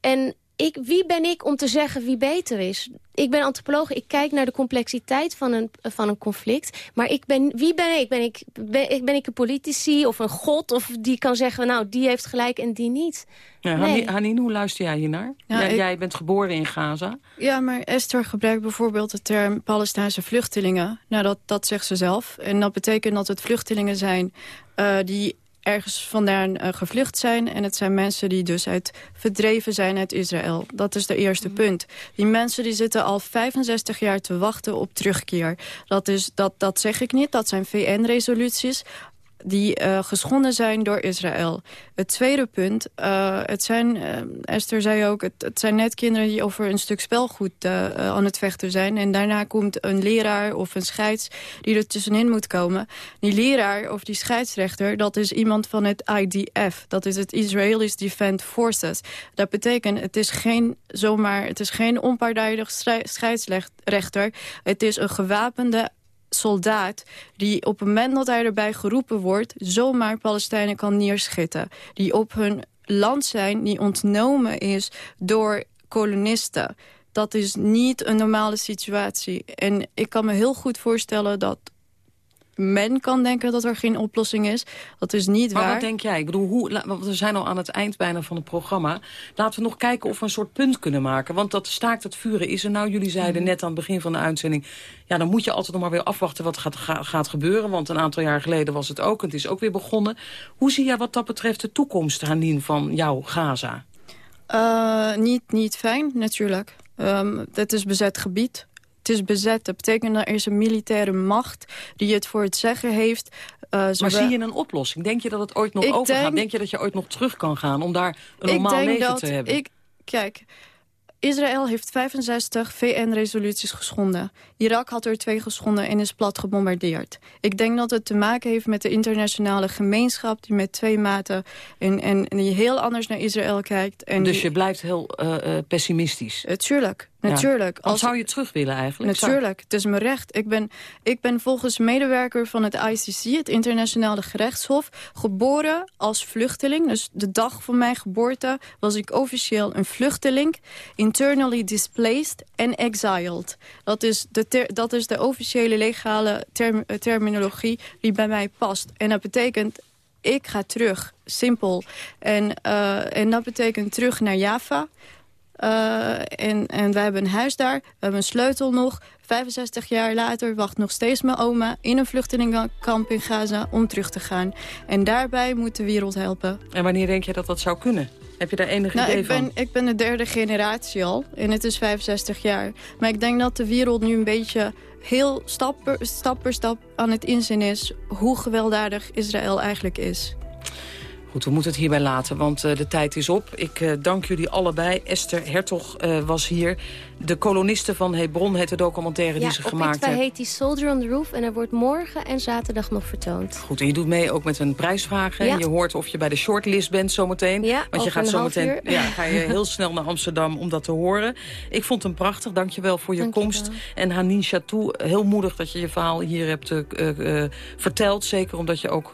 En ik, wie ben ik om te zeggen wie beter is? Ik ben antropoloog, ik kijk naar de complexiteit van een, van een conflict. Maar ik ben, wie ben ik? Ben ik, ben, ben ik een politici of een god? Of die kan zeggen, nou, die heeft gelijk en die niet? Ja, nee. Hanin, hoe luister jij hiernaar? Ja, jij, jij, bent geboren in Gaza. Ja, maar Esther gebruikt bijvoorbeeld de term Palestijnse vluchtelingen. Nou, dat, dat zegt ze zelf. En dat betekent dat het vluchtelingen zijn uh, die ergens vandaan uh, gevlucht zijn. En het zijn mensen die dus uit verdreven zijn uit Israël. Dat is de eerste mhm. punt. Die mensen die zitten al 65 jaar te wachten op terugkeer. Dat, is, dat, dat zeg ik niet, dat zijn VN-resoluties die uh, geschonden zijn door Israël. Het tweede punt, uh, het zijn, uh, Esther zei ook, het, het, zijn net kinderen die over een stuk spelgoed aan het vechten zijn. En daarna komt een leraar of een scheids die er tussenin moet komen. Die leraar of die scheidsrechter, dat is iemand van het IDF. Dat is het Israelis Defense Forces. Dat betekent, het is geen zomaar, het is geen onpartijdig scheidsrechter. Het is een gewapende soldaat die op het moment dat hij erbij geroepen wordt... zomaar Palestijnen kan neerschieten. Die op hun land zijn, die ontnomen is door kolonisten. Dat is niet een normale situatie. En ik kan me heel goed voorstellen dat men kan denken dat er geen oplossing is. Dat is niet maar waar. wat denk jij? Ik bedoel, hoe, want we zijn al aan het eind bijna van het programma. Laten we nog kijken of we een soort punt kunnen maken. Want dat staakt het vuren is er nou. Jullie zeiden mhm. net aan het begin van de uitzending... ja, dan moet je altijd nog maar weer afwachten wat gaat, gaat gebeuren. Want een aantal jaar geleden was het ook. Het is ook weer begonnen. Hoe zie jij wat dat betreft de toekomst, Hanien, van jouw Gaza? Uh, niet, niet fijn, natuurlijk. Um, het is bezet gebied het is bezet. Dat betekent dat er is een militaire macht die het voor het zeggen heeft. Uh, maar zie je een oplossing? Denk je dat het ooit nog overgaat? Denk... denk... je dat je ooit nog terug kan gaan om daar een normaal leven te hebben? Ik, kijk, Israël heeft 65 VN-resoluties geschonden. Irak had er twee geschonden en is plat gebombardeerd. Ik denk dat het te maken heeft met de internationale gemeenschap... die met twee maten en, en, die heel anders naar Israël kijkt. En dus je blijft heel uh, pessimistisch? Uh, tuurlijk. Natuurlijk. Als... zou je terug willen eigenlijk? Natuurlijk, het is mijn recht. Ik ben, ik ben volgens medewerker van het ICC, het Internationale Gerechtshof, geboren als vluchteling. Dus de dag van mijn geboorte was ik officieel een vluchteling, internally displaced en exiled. Dat is de, dat is de officiële legale term terminologie die bij mij past. En dat betekent ik ga terug, simpel. En, uh, en dat betekent terug naar Java. Uh, en, en wij hebben een huis daar, we hebben een sleutel nog. 65 jaar later wacht nog steeds mijn oma in een vluchtelingenkamp in Gaza om terug te gaan. En daarbij moet de wereld helpen. En wanneer denk je dat dat zou kunnen? Heb je daar enig nou, idee ik ben, van? Ik ben de derde generatie al en het is 65 jaar. Maar ik denk dat de wereld nu een beetje heel stap per stap, per stap aan het inzien is... hoe gewelddadig Israël eigenlijk is. Goed, we moeten het hierbij laten, want uh, de tijd is op. Ik uh, dank jullie allebei. Esther Hertog uh, was hier. De kolonisten van Hebron heet de documentaire ja, die ze gemaakt hebben. Ja, heet die Soldier on the Roof en er wordt morgen en zaterdag nog vertoond. Goed, en je doet mee ook met een prijsvraag. Ja. Je hoort of je bij de shortlist bent zometeen. Ja, want je gaat zometeen ja, ga je heel snel naar Amsterdam om dat te horen. Ik vond hem prachtig, dankjewel voor je dank komst. Je en Hanin Chatou, heel moedig dat je je verhaal hier hebt verteld. Zeker omdat je ook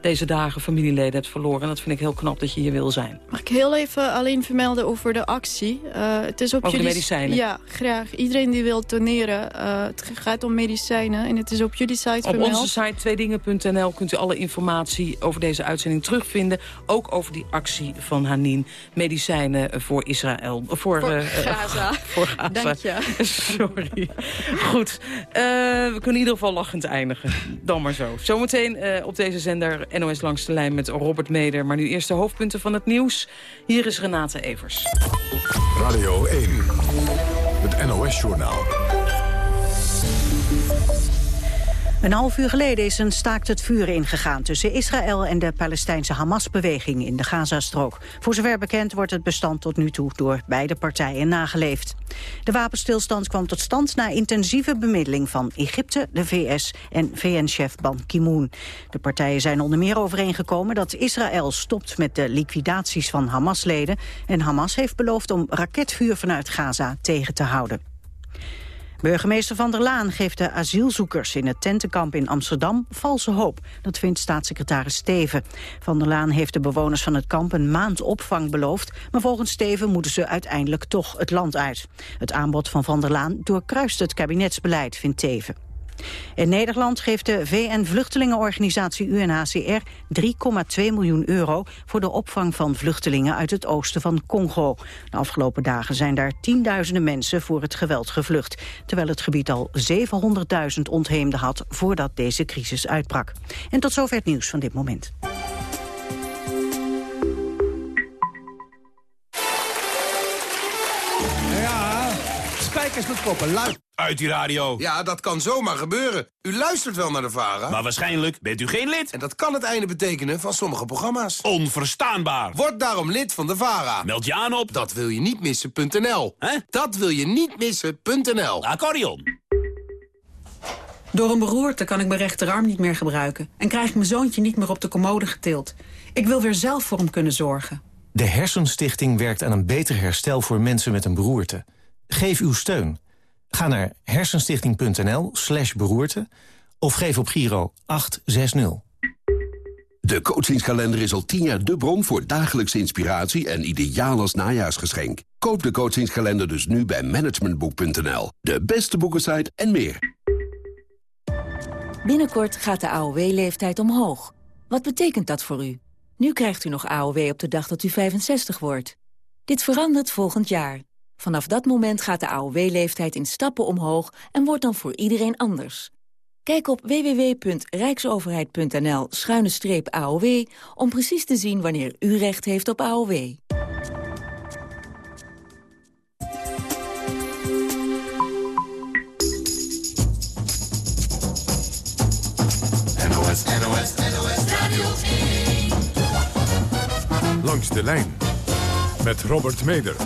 deze dagen familieleden hebt verloren. En dat vind ik heel knap dat je hier wil zijn. Mag ik heel even alleen vermelden over de actie? Uh, het is op over jullie... de medicijnen? Ja, graag. Iedereen die wil doneren. Uh, het gaat om medicijnen en het is op jullie site Op vermeld. onze site tweedingen.nl kunt u alle informatie over deze uitzending terugvinden. Ook over die actie van Hanin. Medicijnen voor Israël. Voor, voor uh, Gaza. voor Gaza. Dank je. Sorry. Goed. we kunnen in ieder geval lachend eindigen. Dan maar zo. Zometeen op deze zender NOS Langs de Lijn met Robert Meder. Maar nu eerst de hoofdpunten van het nieuws. Hier is Renate Evers. Radio 1, het NOS-journaal. Een half uur geleden is een staakt het vuren ingegaan... tussen Israël en de Palestijnse Hamas-beweging in de Gazastrook. Voor zover bekend wordt het bestand tot nu toe door beide partijen nageleefd. De wapenstilstand kwam tot stand na intensieve bemiddeling van Egypte, de VS en VN-chef Ban Ki-moon. De partijen zijn onder meer overeengekomen dat Israël stopt met de liquidaties van Hamas-leden... en Hamas heeft beloofd om raketvuur vanuit Gaza tegen te houden. Burgemeester Van der Laan geeft de asielzoekers in het tentenkamp in Amsterdam valse hoop. Dat vindt staatssecretaris Steven. Van der Laan heeft de bewoners van het kamp een maand opvang beloofd, maar volgens Steven moeten ze uiteindelijk toch het land uit. Het aanbod van Van der Laan doorkruist het kabinetsbeleid, vindt Teven. In Nederland geeft de VN-vluchtelingenorganisatie UNHCR 3,2 miljoen euro voor de opvang van vluchtelingen uit het oosten van Congo. De afgelopen dagen zijn daar tienduizenden mensen voor het geweld gevlucht, terwijl het gebied al 700.000 ontheemden had voordat deze crisis uitbrak. En tot zover het nieuws van dit moment. Spijkers met koppen, luid. Uit die radio. Ja, dat kan zomaar gebeuren. U luistert wel naar de VARA. Maar waarschijnlijk bent u geen lid. En dat kan het einde betekenen van sommige programma's. Onverstaanbaar. Word daarom lid van de VARA. Meld je aan op... Dat wil je niet missen.nl. Hè? Dat wil je niet missen.nl. Accordeon. Door een beroerte kan ik mijn rechterarm niet meer gebruiken... en krijg ik mijn zoontje niet meer op de commode getild. Ik wil weer zelf voor hem kunnen zorgen. De Hersenstichting werkt aan een beter herstel voor mensen met een beroerte. Geef uw steun. Ga naar hersenstichting.nl slash beroerte of geef op Giro 860. De coachingskalender is al tien jaar de bron voor dagelijkse inspiratie en ideaal als najaarsgeschenk. Koop de coachingskalender dus nu bij managementboek.nl. De beste boekensite en meer. Binnenkort gaat de AOW-leeftijd omhoog. Wat betekent dat voor u? Nu krijgt u nog AOW op de dag dat u 65 wordt. Dit verandert volgend jaar. Vanaf dat moment gaat de AOW-leeftijd in stappen omhoog en wordt dan voor iedereen anders. Kijk op www.rijksoverheid.nl-aow om precies te zien wanneer u recht heeft op AOW. NOS, NOS, NOS Radio Langs de lijn met Robert Meder.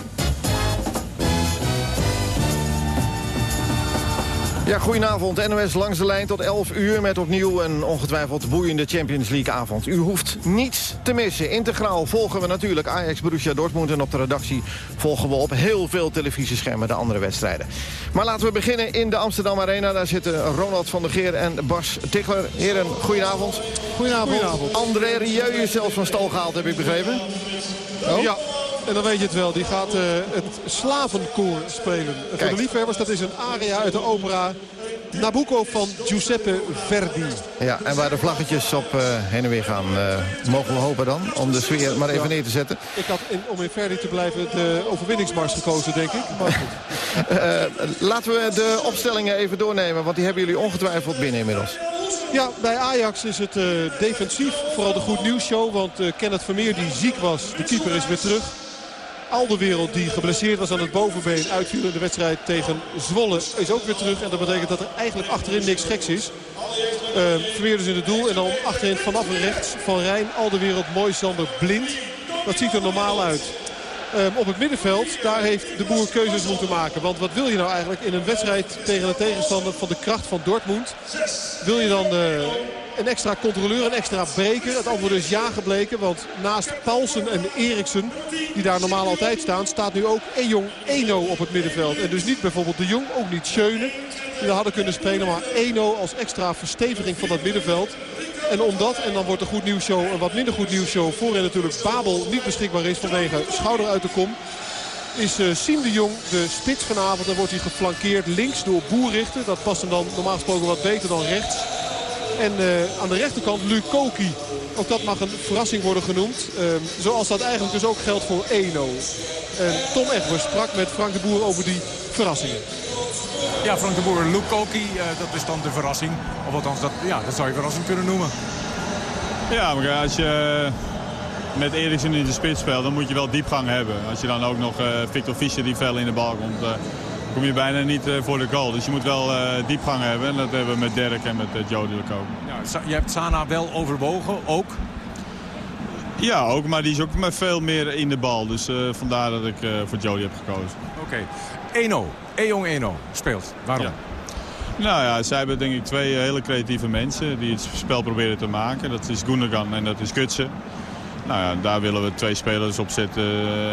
Ja, goedenavond. NOS langs de lijn tot 11 uur met opnieuw een ongetwijfeld boeiende Champions League avond. U hoeft niets te missen. Integraal volgen we natuurlijk Ajax Borussia Dortmund en op de redactie volgen we op heel veel televisieschermen de andere wedstrijden. Maar laten we beginnen in de Amsterdam Arena. Daar zitten Ronald van der Geer en Bas Tichler. Heren, goedenavond. Goedenavond. goedenavond. André Rieu is zelfs van stal gehaald, heb ik begrepen. Oh? Ja, en dan weet je het wel. Die gaat uh, het slavenkoor spelen. Kijk. Voor de liefhebbers, dat is een aria uit de opera Nabucco van Giuseppe Verdi. Ja, en waar de vlaggetjes op uh, heen en weer gaan, uh, mogen we hopen dan. Om de sfeer maar even ja. neer te zetten. Ik had, in, om in Verdi te blijven, de overwinningsmars gekozen, denk ik. Maar goed. laten we de opstellingen even doornemen, want die hebben jullie ongetwijfeld binnen inmiddels. Ja, bij Ajax is het defensief vooral de goed nieuws show. Want Kenneth Vermeer, die ziek was, de keeper is weer terug. Alderwereld die geblesseerd was aan het bovenbeen uitviel in de wedstrijd tegen Zwolle is ook weer terug. En dat betekent dat er eigenlijk achterin niks geks is. Uh, dus in het doel. En dan achterin vanaf rechts van Rijn. Al de wereld mooi Sander Blind. Dat ziet er normaal uit. Um, op het middenveld, daar heeft de boer keuzes moeten maken. Want wat wil je nou eigenlijk in een wedstrijd tegen een tegenstander van de kracht van Dortmund? Wil je dan uh, een extra controleur, een extra breker? Het antwoord is ja gebleken. Want naast Paulsen en Eriksen, die daar normaal altijd staan... staat nu ook Ejong Eno op het middenveld. En dus niet bijvoorbeeld de Jong, ook niet Schöne. Die daar hadden kunnen spelen, maar Eno als extra versteviging van dat middenveld. En omdat, en dan wordt de goed nieuws show een wat minder goed nieuws show... voorin natuurlijk Babel niet beschikbaar is vanwege schouder uit de kom... is uh, Siem de Jong de spits vanavond. Dan wordt hij geflankeerd links door Boerrichter. Dat past hem dan normaal gesproken wat beter dan rechts. En uh, aan de rechterkant Lukoki. Ook dat mag een verrassing worden genoemd. Uh, zoals dat eigenlijk dus ook geldt voor Eno. En Tom Egbers sprak met Frank de Boer over die verrassingen. Ja, Frank de Boer, Lukoki, uh, dat is dan de verrassing. Of althans, dat, ja, dat zou je verrassing kunnen noemen. Ja, maar als je met Eriksen in de spits speelt, dan moet je wel diepgang hebben. Als je dan ook nog uh, Victor Fischer die fel in de bal komt, uh, kom je bijna niet uh, voor de goal. Dus je moet wel diepgang hebben. En dat hebben we met Dirk en met uh, Jody ook. Ja, je hebt Sana wel overwogen, ook? Ja, ook, maar die is ook met veel meer in de bal. Dus vandaar dat ik voor Jody heb gekozen. Oké. Okay. Eno, Ejong Eno speelt. Waarom? Ja. Nou ja, zij hebben denk ik twee hele creatieve mensen die het spel proberen te maken. Dat is Gundogan en dat is Gutsen. Nou ja, daar willen we twee spelers op zetten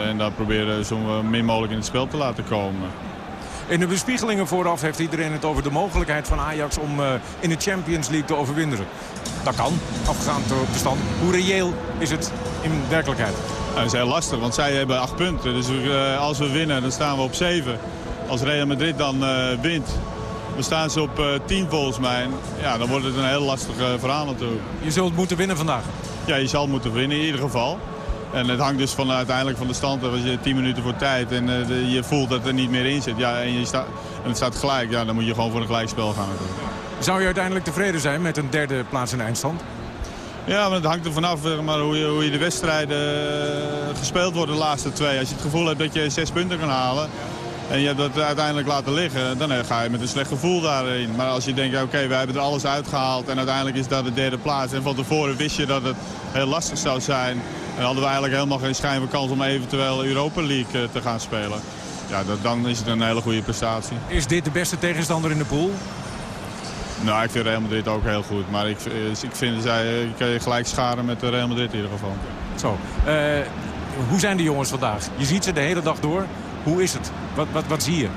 en daar proberen zo min mogelijk in het spel te laten komen. In de bespiegelingen vooraf heeft iedereen het over de mogelijkheid van Ajax om uh, in de Champions League te overwinteren. Dat kan, afgegaan op de stand. Hoe reëel is het in werkelijkheid? Nou, dat is heel lastig, want zij hebben acht punten. Dus uh, als we winnen, dan staan we op zeven. Als Real Madrid dan uh, wint, dan staan ze op uh, 10 volgens mij. Ja, dan wordt het een heel lastig verhaal natuurlijk. Je zult moeten winnen vandaag? Ja, je zal moeten winnen in ieder geval. En het hangt dus van, uiteindelijk van de stand. Als je 10 minuten voor tijd en uh, de, je voelt dat er niet meer in zit. Ja, en, je en het staat gelijk, ja, dan moet je gewoon voor een gelijkspel gaan natuurlijk. Zou je uiteindelijk tevreden zijn met een derde plaats in de eindstand? Ja, maar het hangt er vanaf maar hoe, je, hoe je de wedstrijden gespeeld worden de laatste twee. Als je het gevoel hebt dat je zes punten kan halen en je hebt dat uiteindelijk laten liggen, dan ga je met een slecht gevoel daarin. Maar als je denkt, oké, okay, wij hebben er alles uitgehaald en uiteindelijk is dat de derde plaats. En van tevoren wist je dat het heel lastig zou zijn. En hadden we eigenlijk helemaal geen schijn van kans om eventueel Europa League te gaan spelen. Ja, dat, dan is het een hele goede prestatie. Is dit de beste tegenstander in de pool? Nou, ik vind Real Madrid ook heel goed. Maar ik, ik vind, zij kan je gelijk scharen met Real Madrid in ieder geval. Zo. Uh, hoe zijn de jongens vandaag? Je ziet ze de hele dag door. Hoe is het? Wat, wat, wat zie je?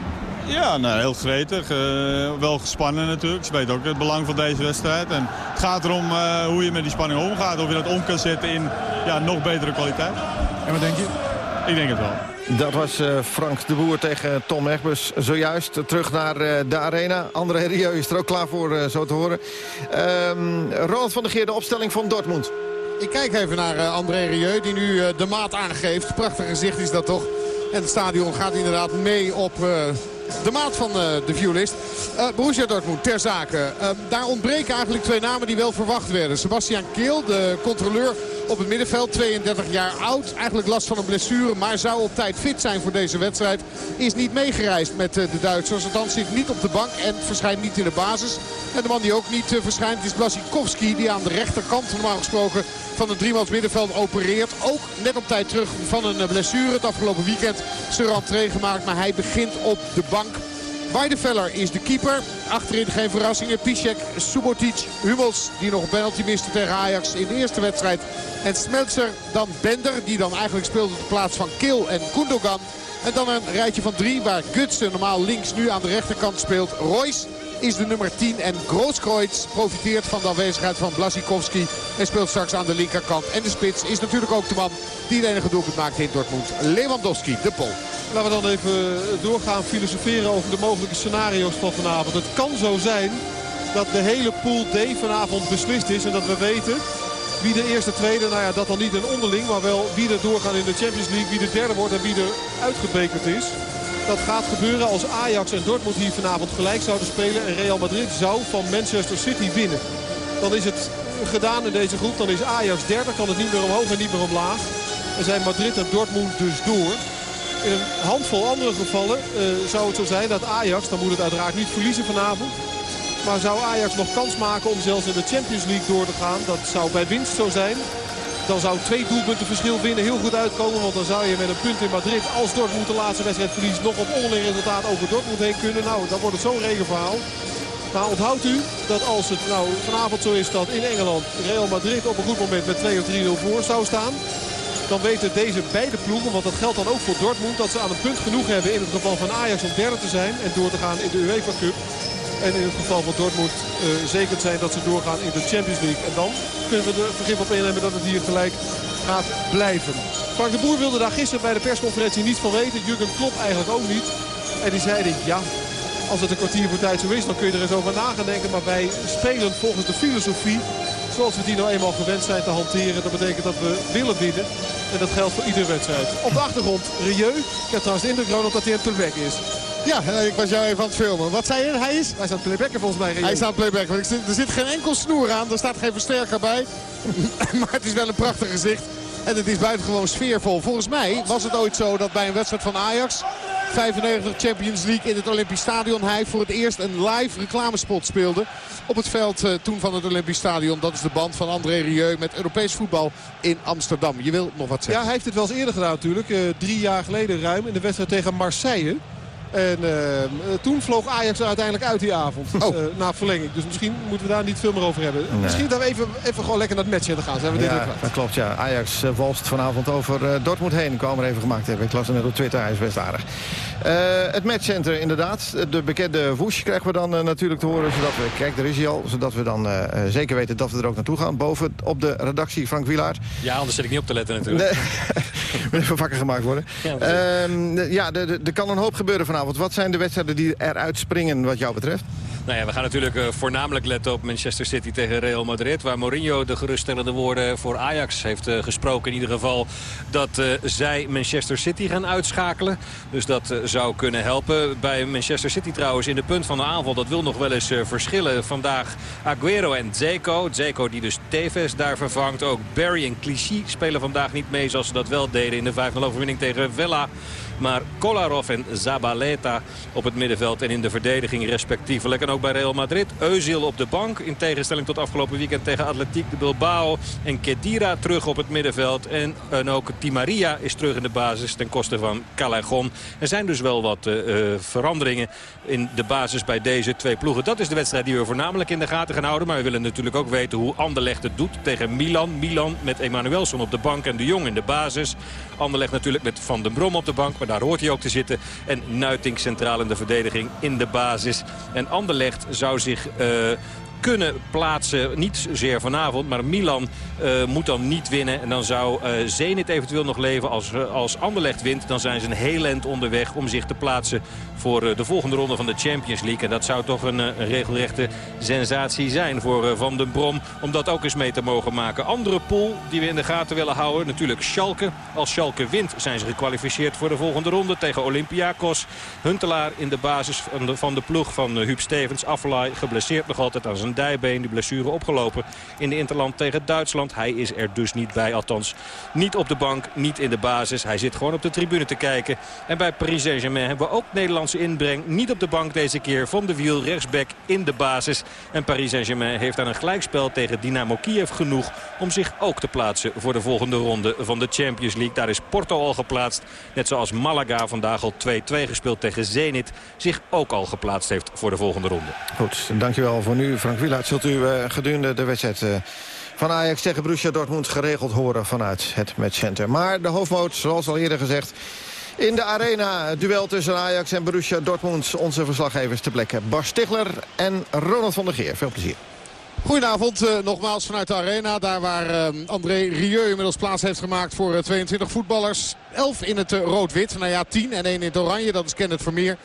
Ja, nou, heel gretig. Uh, wel gespannen natuurlijk. Ze weten ook het belang van deze wedstrijd. En het gaat erom uh, hoe je met die spanning omgaat. Of je dat om kan zetten in ja, nog betere kwaliteit. En wat denk je? Ik denk het wel. Dat was uh, Frank de Boer tegen Tom Egbers. Zojuist terug naar de arena. André Rieu is er ook klaar voor, zo te horen. Um, Ronald van der Geer, de opstelling van Dortmund. Ik kijk even naar André Rieu, die nu de maat aangeeft. Prachtig gezicht is dat toch. En het stadion gaat inderdaad mee op uh, de maat van uh, de violist. Uh, Borussia Dortmund, ter zake. daar ontbreken eigenlijk twee namen die wel verwacht werden. Sebastian Keel, de controleur op het middenveld. 32 jaar oud. Eigenlijk last van een blessure. Maar zou op tijd fit zijn voor deze wedstrijd. Is niet meegereisd met de Duitsers. Althans zit niet op de bank en verschijnt niet in de basis. En de man die ook niet verschijnt is Blasikowski. Die aan de rechterkant normaal gesproken van het driemans middenveld opereert. Ook net op tijd terug van een blessure. Het afgelopen weekend zijn rentree gemaakt. Maar hij begint op de bank. Weideveller is de keeper. Achterin geen verrassingen. Piszek, Subotic, Hummels die nog een penalty miste tegen Ajax in de eerste wedstrijd. En Smeltzer, dan Bender die dan eigenlijk speelt op de plaats van Kil en Gundogan. En dan een rijtje van drie waar Gutsen normaal links nu aan de rechterkant speelt. Royce is de nummer 10 en Grooskreutz profiteert van de aanwezigheid van Blasikowski. En speelt straks aan de linkerkant. En de spits is natuurlijk ook de man die het enige doelpunt maakt in Dortmund. Lewandowski, de Pol. Laten we dan even doorgaan filosoferen over de mogelijke scenario's van vanavond. Het kan zo zijn dat de hele Pool D vanavond beslist is. En dat we weten wie de eerste, tweede, nou ja, dat dan niet een onderling. Maar wel wie er doorgaan in de Champions League, wie de derde wordt en wie er uitgebekerd is. Dat gaat gebeuren als Ajax en Dortmund hier vanavond gelijk zouden spelen. En Real Madrid zou van Manchester City winnen. Dan is het gedaan in deze groep. Dan is Ajax derde, kan het niet meer omhoog en niet meer omlaag. En zijn Madrid en Dortmund dus door. Een handvol andere gevallen uh, zou het zo zijn dat Ajax, dan moet het uiteraard niet verliezen vanavond. Maar zou Ajax nog kans maken om zelfs in de Champions League door te gaan? Dat zou bij winst zo zijn. Dan zou twee doelpunten verschil winnen heel goed uitkomen. Want dan zou je met een punt in Madrid, als Dortmund de laatste wedstrijd verliest... nog op onderling resultaat over Dortmund heen kunnen. Nou, dan wordt het zo'n regenverhaal. Maar onthoudt u dat als het nou vanavond zo is dat in Engeland Real Madrid op een goed moment met 2 of 3-0 voor zou staan. Dan weten deze beide ploegen, want dat geldt dan ook voor Dortmund, dat ze aan een punt genoeg hebben in het geval van Ajax om derde te zijn en door te gaan in de UEFA Cup. En in het geval van Dortmund uh, zeker zijn dat ze doorgaan in de Champions League. En dan kunnen we er vergif op innemen dat het hier gelijk gaat blijven. Frank de Boer wilde daar gisteren bij de persconferentie niets van weten. Jurgen Klopp eigenlijk ook niet. En die zeiden, ja, als het een kwartier voor tijd zo is, dan kun je er eens over na gaan denken. Maar wij spelen volgens de filosofie zoals we die nou eenmaal gewend zijn te hanteren. Dat betekent dat we willen winnen. En dat geldt voor iedere wedstrijd. Op de achtergrond, Rieu. Ik heb trouwens de indruk Ronald, dat hij aan het playback is. Ja, ik was jou even aan het filmen. Wat zei je? Hij is? Hij is aan het playbacken volgens mij. Rieu. Hij is aan het playbacken. Want er zit geen enkel snoer aan. Er staat geen versterker bij. maar het is wel een prachtig gezicht. En het is buitengewoon sfeervol. Volgens mij was het ooit zo dat bij een wedstrijd van Ajax... 95 Champions League in het Olympisch Stadion. Hij voor het eerst een live reclamespot speelde op het veld uh, toen van het Olympisch Stadion. Dat is de band van André Rieu met Europees voetbal in Amsterdam. Je wil nog wat zeggen? Ja, hij heeft het wel eens eerder gedaan natuurlijk. Uh, drie jaar geleden ruim in de wedstrijd tegen Marseille. En uh, toen vloog Ajax er uiteindelijk uit die avond. Oh. Uh, na verlenging. Dus misschien moeten we daar niet veel meer over hebben. Nee. Misschien dat we even, even gewoon lekker naar het match gaan. Zijn we ja, dat klopt, ja. Ajax uh, walst vanavond over Dortmund heen. Ik kwam er even gemaakt hebben. Ik las het net op Twitter. Hij is best aardig. het matchcenter inderdaad. De bekende woesh krijgen we dan natuurlijk te horen. Zodat we, kijk, daar is hij al. Zodat we dan zeker weten dat we er ook naartoe gaan. Boven op de redactie Frank Wielaert. Ja, anders zit ik niet op te letten natuurlijk. Nee. even wakker gemaakt worden. Ja, uh, ja er kan een hoop gebeuren vanavond. Wat zijn de wedstrijden die eruit springen wat jou betreft? Nou ja, we gaan natuurlijk uh, voornamelijk letten op Manchester City tegen Real Madrid. Waar Mourinho de geruststellende woorden voor Ajax heeft uh, gesproken. In ieder geval dat uh, zij Manchester City gaan uitschakelen. Dus dat zou kunnen helpen. Bij Manchester City trouwens in de punt van de aanval. Dat wil nog wel eens verschillen. Vandaag Aguero en Zeko. Zeko die dus Tevez daar vervangt. Ook Barry en Clichy spelen vandaag niet mee zoals ze dat wel deden in de 5-0 overwinning tegen Villa. Maar Kolarov en Zabaleta op het middenveld en in de verdediging respectievelijk. En ook bij Real Madrid. Özil op de bank. In tegenstelling tot afgelopen weekend tegen Atletiek de Bilbao. En Kedira terug op het middenveld. En, ook Di Maria is terug in de basis ten koste van Calagon. Er zijn dus wel wat uh, veranderingen in de basis bij deze twee ploegen. Dat is de wedstrijd die we voornamelijk in de gaten gaan houden. Maar we willen natuurlijk ook weten hoe Anderlecht het doet tegen Milan. Milan met Emanuelson op de bank en de Jong in de basis. Anderlecht natuurlijk met Van den Brom op de bank. Maar daar hoort hij ook te zitten. En Nuiting centraal in de verdediging in de basis. En Anderlecht zou zich... Kunnen plaatsen. Niet zozeer vanavond, maar Milan uh, moet dan niet winnen. En dan zou uh, Zenit eventueel nog leven. Als, uh, als Anderlecht wint, dan zijn ze een heel eind onderweg om zich te plaatsen voor de volgende ronde van de Champions League. En dat zou toch een, een regelrechte sensatie zijn voor Van den Brom. Om dat ook eens mee te mogen maken. Andere pool die we in de gaten willen houden. Natuurlijk Schalke. Als Schalke wint zijn ze gekwalificeerd voor de volgende ronde tegen Olympiakos. Huntelaar in de basis van de, van de ploeg van Huub Stevens. Aflaai geblesseerd nog altijd aan zijn dijbeen. Die blessure opgelopen in de Interland tegen Duitsland. Hij is er dus niet bij. Althans niet op de bank, niet in de basis. Hij zit gewoon op de tribune te kijken. En bij Paris Saint-Germain hebben we ook Nederlandse inbreng. Niet op de bank deze keer. Van de Wiel rechtsback in de basis. En Paris Saint-Germain heeft aan een gelijkspel tegen Dynamo Kiev genoeg... om zich ook te plaatsen voor de volgende ronde van de Champions League. Daar is Porto al geplaatst. Net zoals Malaga vandaag al 2-2 gespeeld tegen Zenit. Zich ook al geplaatst heeft voor de volgende ronde. Goed, dankjewel voor nu Frank Wielaert. Zult u uh, gedurende de wedstrijd... Uh, van Ajax tegen Borussia Dortmund geregeld horen vanuit het matchcenter. Maar de hoofdmoot, zoals al eerder gezegd... In de arena, duel tussen Ajax en Borussia Dortmund. Onze verslaggevers te plekken. Bas Stigler en Ronald van der Geer. Veel plezier. Goedenavond, uh, nogmaals vanuit de arena. Daar waar André Rieu inmiddels plaats heeft gemaakt voor uh, 22 voetballers. 11 in het rood-wit, nou ja 10 en 1 in het oranje. Dat is Kenneth Vermeer.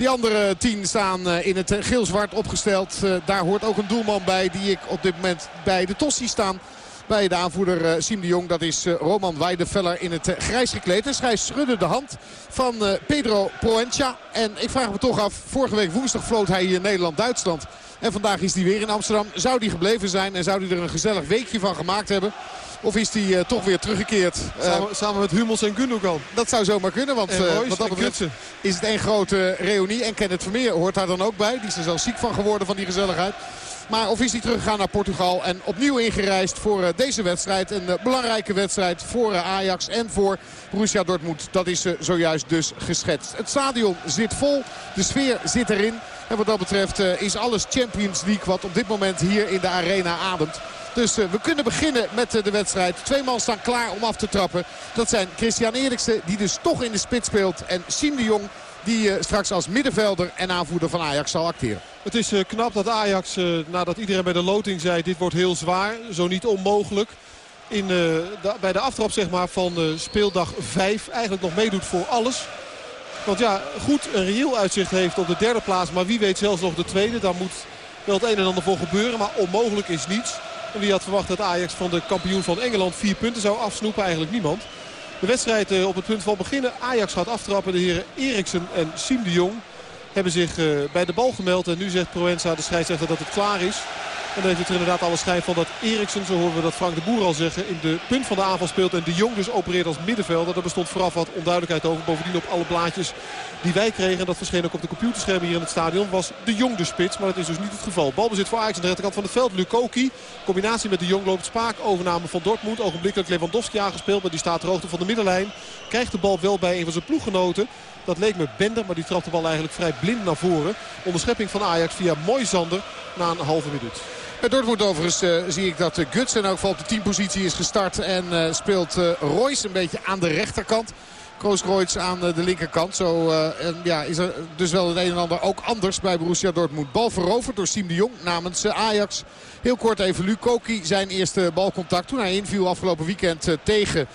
Die andere tien staan in het geel-zwart opgesteld. Daar hoort ook een doelman bij die ik op dit moment bij de Tossie staan. bij de aanvoerder uh, Siem de Jong. Dat is Roman Weideveller in het grijs gekleed. Dus hij schudde de hand van Pedro Proencha. En ik vraag me toch af, vorige week woensdag vloot hij hier Nederland-Duitsland. En vandaag is hij weer in Amsterdam. Zou die gebleven zijn en zou hij er een gezellig weekje van gemaakt hebben? Of is hij uh, toch weer teruggekeerd? Samen, uh, samen met Hummels en Gundogan. Dat zou zomaar kunnen. Want uh, wat dat betreft is het één grote reunie. En Kenneth Vermeer hoort daar dan ook bij. Die is er zelfs ziek van geworden van die gezelligheid. Maar of is hij teruggegaan naar Portugal en opnieuw ingereisd voor deze wedstrijd. Een belangrijke wedstrijd voor Ajax en voor Borussia Dortmund. Dat is zojuist dus geschetst. Het stadion zit vol. De sfeer zit erin. En wat dat betreft is alles Champions League wat op dit moment hier in de arena ademt. Dus uh, we kunnen beginnen met uh, de wedstrijd. Twee man staan klaar om af te trappen. Dat zijn Christian Eriksen, die dus toch in de spits speelt. En Siem de Jong, die uh, straks als middenvelder en aanvoerder van Ajax zal acteren. Het is knap dat Ajax, nadat iedereen bij de loting zei... dit wordt heel zwaar, zo niet onmogelijk... In, bij de aftrap zeg maar, van speeldag 5 eigenlijk nog meedoet voor alles. Want ja, goed een reëel uitzicht heeft op de derde plaats. Maar wie weet zelfs nog de tweede. Daar moet wel het een en ander voor gebeuren. Maar onmogelijk is niets. En wie had verwacht dat Ajax van de kampioen van Engeland vier punten zou afsnoepen? Eigenlijk niemand. De wedstrijd op het punt van beginnen. Ajax gaat aftrappen. De heren Eriksen en Siem de Jong hebben zich bij de bal gemeld. En nu zegt Proenza, de scheidsrechter, dat het klaar is. En dan heeft het er inderdaad alle schijn van dat Eriksen, zo horen we dat Frank de Boer al zeggen, in de punt van de aanval speelt. En de Jong dus opereert als middenvelder. Daar bestond vooraf wat onduidelijkheid over. Bovendien op alle blaadjes die wij kregen, en dat verscheen ook op de computerschermen hier in het stadion, was de Jong de spits. Maar dat is dus niet het geval. Balbezit voor Ajax aan de rechterkant van het veld. Lukoki, combinatie met de Jong loopt spaak. Overname van Dortmund. Ogenblikkelijk Lewandowski aangespeeld, maar die staat ter hoogte van de middenlijn. Krijgt de bal wel bij een van zijn ploeggenoten. Dat leek me Bender, maar die trapt de bal eigenlijk vrij blind naar voren. Onderschepping van Ajax via Moisander na een halve minuut. Bij Dortmund overigens uh, zie ik dat uh, Guts in elk geval op de teampositie is gestart. En uh, speelt Royce een beetje aan de rechterkant. Kroos aan de linkerkant. Zo en ja, is er dus wel het een en ander ook anders bij Borussia Dortmund. Bal veroverd door Siem de Jong namens Ajax. Heel kort even Lukoki zijn eerste balcontact toen hij inviel afgelopen weekend tegen...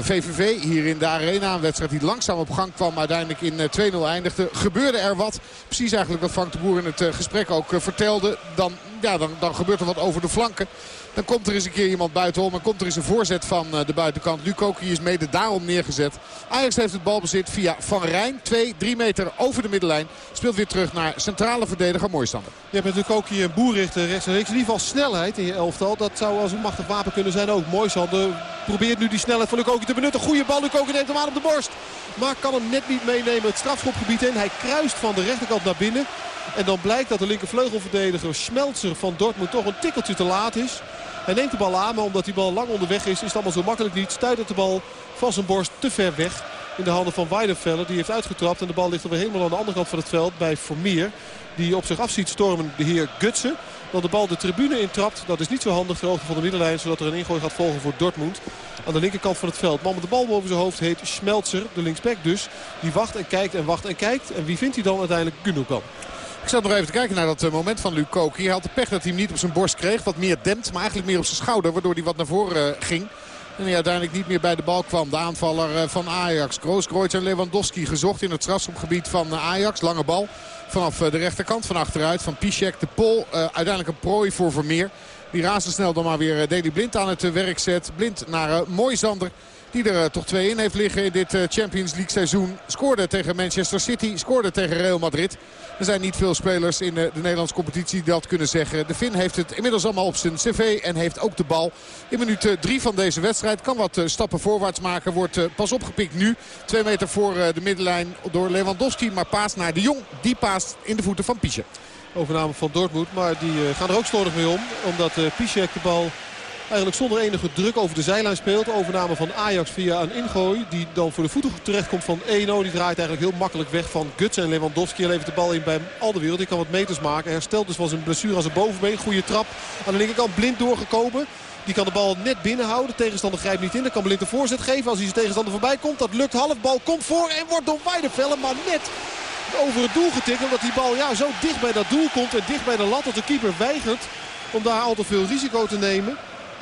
VVV hier in de Arena. Een wedstrijd die langzaam op gang kwam. Uiteindelijk in 2-0 eindigde. Gebeurde er wat. Precies eigenlijk wat Frank de Boer in het uh, gesprek ook uh, vertelde. Dan, ja, dan, dan gebeurt er wat over de flanken. Dan komt er eens een keer iemand buitenom. En komt er eens een voorzet van uh, de buitenkant. Lukoki is mede daarom neergezet. Ajax heeft het balbezit via Van Rijn. 2, 3 meter over de middenlijn. Speelt weer terug naar centrale verdediger Mooistander. Je hebt natuurlijk ook rechts en links. In ieder geval snelheid in je elftal. Dat zou als een machtig wapen kunnen zijn ook. Mooistander probeert nu die snelheid van Lukoki te benutten. Goede bal. Lukoki neemt hem aan op de borst. Maar kan hem net niet meenemen het strafschopgebied in. Hij kruist van de rechterkant naar binnen. En dan blijkt dat de linkervleugelverdediger Schmelzer van Dortmund toch een tikkeltje te laat is. Hij neemt de bal aan, maar omdat die bal lang onderweg is, is het allemaal zo makkelijk niet. Stuitert de bal van zijn borst te ver weg in de handen van Weidenfeller. Die heeft uitgetrapt en de bal ligt alweer helemaal aan de andere kant van het veld bij Vermeer. Die op zich af ziet stormen de heer Gutsen. Dan de bal de tribune intrapt. Dat is niet zo handig ter hoogte van de middenlijn. Zodat er een ingooi gaat volgen voor Dortmund. Aan de linkerkant van het veld. Man met de bal boven zijn hoofd heet Schmelzer. De linksback dus. Die wacht en kijkt en wacht en kijkt. En wie vindt hij dan uiteindelijk Gundogan? Ik zat nog even te kijken naar dat moment van Lukoki. Hij had de pech dat hij hem niet op zijn borst kreeg. Wat meer dempt, maar eigenlijk meer op zijn schouder. Waardoor hij wat naar voren ging. En hij uiteindelijk niet meer bij de bal kwam. De aanvaller van Ajax. Kroos, en Lewandowski gezocht in het strafschopgebied van Ajax. Lange bal vanaf de rechterkant. Van achteruit van Piszek. De Pol. Uiteindelijk een prooi voor Vermeer. Die razendsnel dan maar weer Deli Blind aan het werk zet. Blind naar Moisander. Die er toch twee in heeft liggen in dit Champions League seizoen. Scoorde tegen Manchester City. Scoorde tegen Real Madrid. Er zijn niet veel spelers in de, de Nederlandse competitie die dat kunnen zeggen. De Fin heeft het inmiddels allemaal op zijn cv en heeft ook de bal. In minuut 3 van deze wedstrijd kan wat stappen voorwaarts maken. Wordt pas opgepikt nu. Twee meter voor de middenlijn door Lewandowski. Maar paast naar de Jong. Die paast in de voeten van Piszek. Overname van Dortmund. Maar die gaan er ook slordig mee om. Omdat Piszek de bal eigenlijk zonder enige druk over de zijlijn speelt. Overname van Ajax via een ingooi. Die dan voor de voeten terechtkomt van Eno. Die draait eigenlijk heel makkelijk weg van Guts en Lewandowski. levert de bal in bij Alderwereld. Die kan wat meters maken. Herstelt dus van zijn blessure aan zijn bovenbeen. Goede trap aan de linkerkant. Blind doorgekomen. Die kan de bal net binnenhouden. De tegenstander grijpt niet in. Dan kan Blind een voorzet geven als hij zijn tegenstander voorbij komt. Dat lukt half. Bal komt voor en wordt door Weidevellen. Maar net over het doel getikt. Omdat die bal ja, zo dicht bij dat doel komt. En dicht bij de lat dat de keeper weigert om daar al te veel risico te nemen.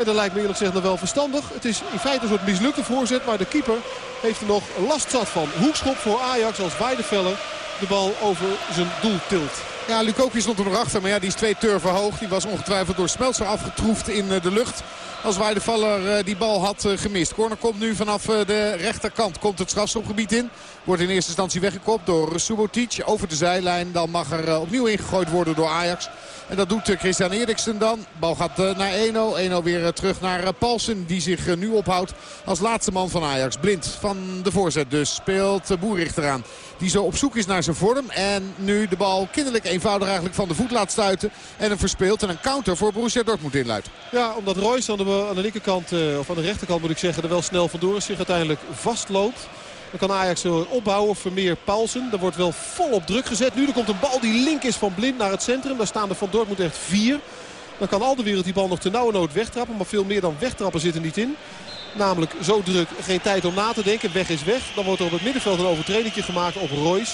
Dat lijkt me eerlijk gezegd nog wel verstandig. Het is in feite een soort mislukte voorzet. Maar de keeper heeft er nog last zat van. Hoekschop voor Ajax als Weideveller de bal over zijn doel tilt. Ja, Lukoki stond er nog achter, maar ja, die is twee turven hoog. Die was ongetwijfeld door Smeltzer afgetroefd in de lucht. Als Weidevaller die bal had gemist. Corner komt nu vanaf de rechterkant. Komt het strafschopgebied in. Wordt in eerste instantie weggekopt door Subotic over de zijlijn. Dan mag er opnieuw ingegooid worden door Ajax. En dat doet Christian Eriksen dan. Bal gaat naar 1-0. 1-0 weer terug naar Paulsen. Die zich nu ophoudt als laatste man van Ajax. Blind van de voorzet dus. Speelt Boerichter aan. Die zo op zoek is naar zijn vorm. En nu de bal kinderlijk eenvoudig eigenlijk van de voet laat stuiten. En hem verspeelt. En een counter voor Borussia Dortmund inluidt. Ja, omdat Royce aan de, aan de linkerkant, of aan de rechterkant moet ik zeggen, er wel snel vandoor is. Zich uiteindelijk vastloopt. Dan kan Ajax opbouwen. Vermeer Paulsen. Er wordt wel volop druk gezet. Nu er komt een bal die link is van Blind naar het centrum. Daar staan er van Dortmund echt vier. Dan kan al de wereld die bal nog te nauwe nood wegtrappen. Maar veel meer dan wegtrappen zit er niet in. Namelijk zo druk, geen tijd om na te denken. Weg is weg. Dan wordt er op het middenveld een overtreding gemaakt op Royce.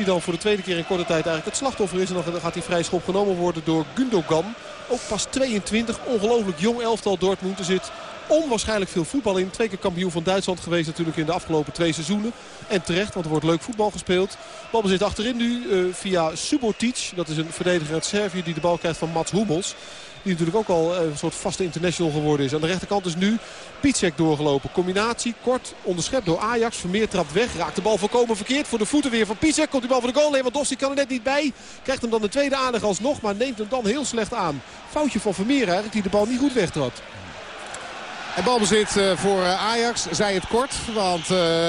Die dan voor de tweede keer in korte tijd eigenlijk het slachtoffer is. En dan gaat hij vrij schop genomen worden door Gundogan. Ook pas 22. Ongelooflijk jong elftal Dortmund. Er zit onwaarschijnlijk veel voetbal in. Twee keer kampioen van Duitsland geweest natuurlijk in de afgelopen twee seizoenen. En terecht, want er wordt leuk voetbal gespeeld. Balbezit achterin nu uh, via Subotic. Dat is een verdediger uit Servië die de bal krijgt van Mats Hummels. Die natuurlijk ook al een soort vaste international geworden is. Aan de rechterkant is nu Pietsek doorgelopen. Combinatie, kort, onderschept door Ajax. Vermeer trapt weg, raakt de bal volkomen verkeerd. Voor de voeten weer van Pietsek. Komt die bal voor de goal. Lewandowski kan er net niet bij. Krijgt hem dan de tweede aardig alsnog, maar neemt hem dan heel slecht aan. Foutje van Vermeer eigenlijk, die de bal niet goed wegtrad. En balbezit voor Ajax, zij het kort. Want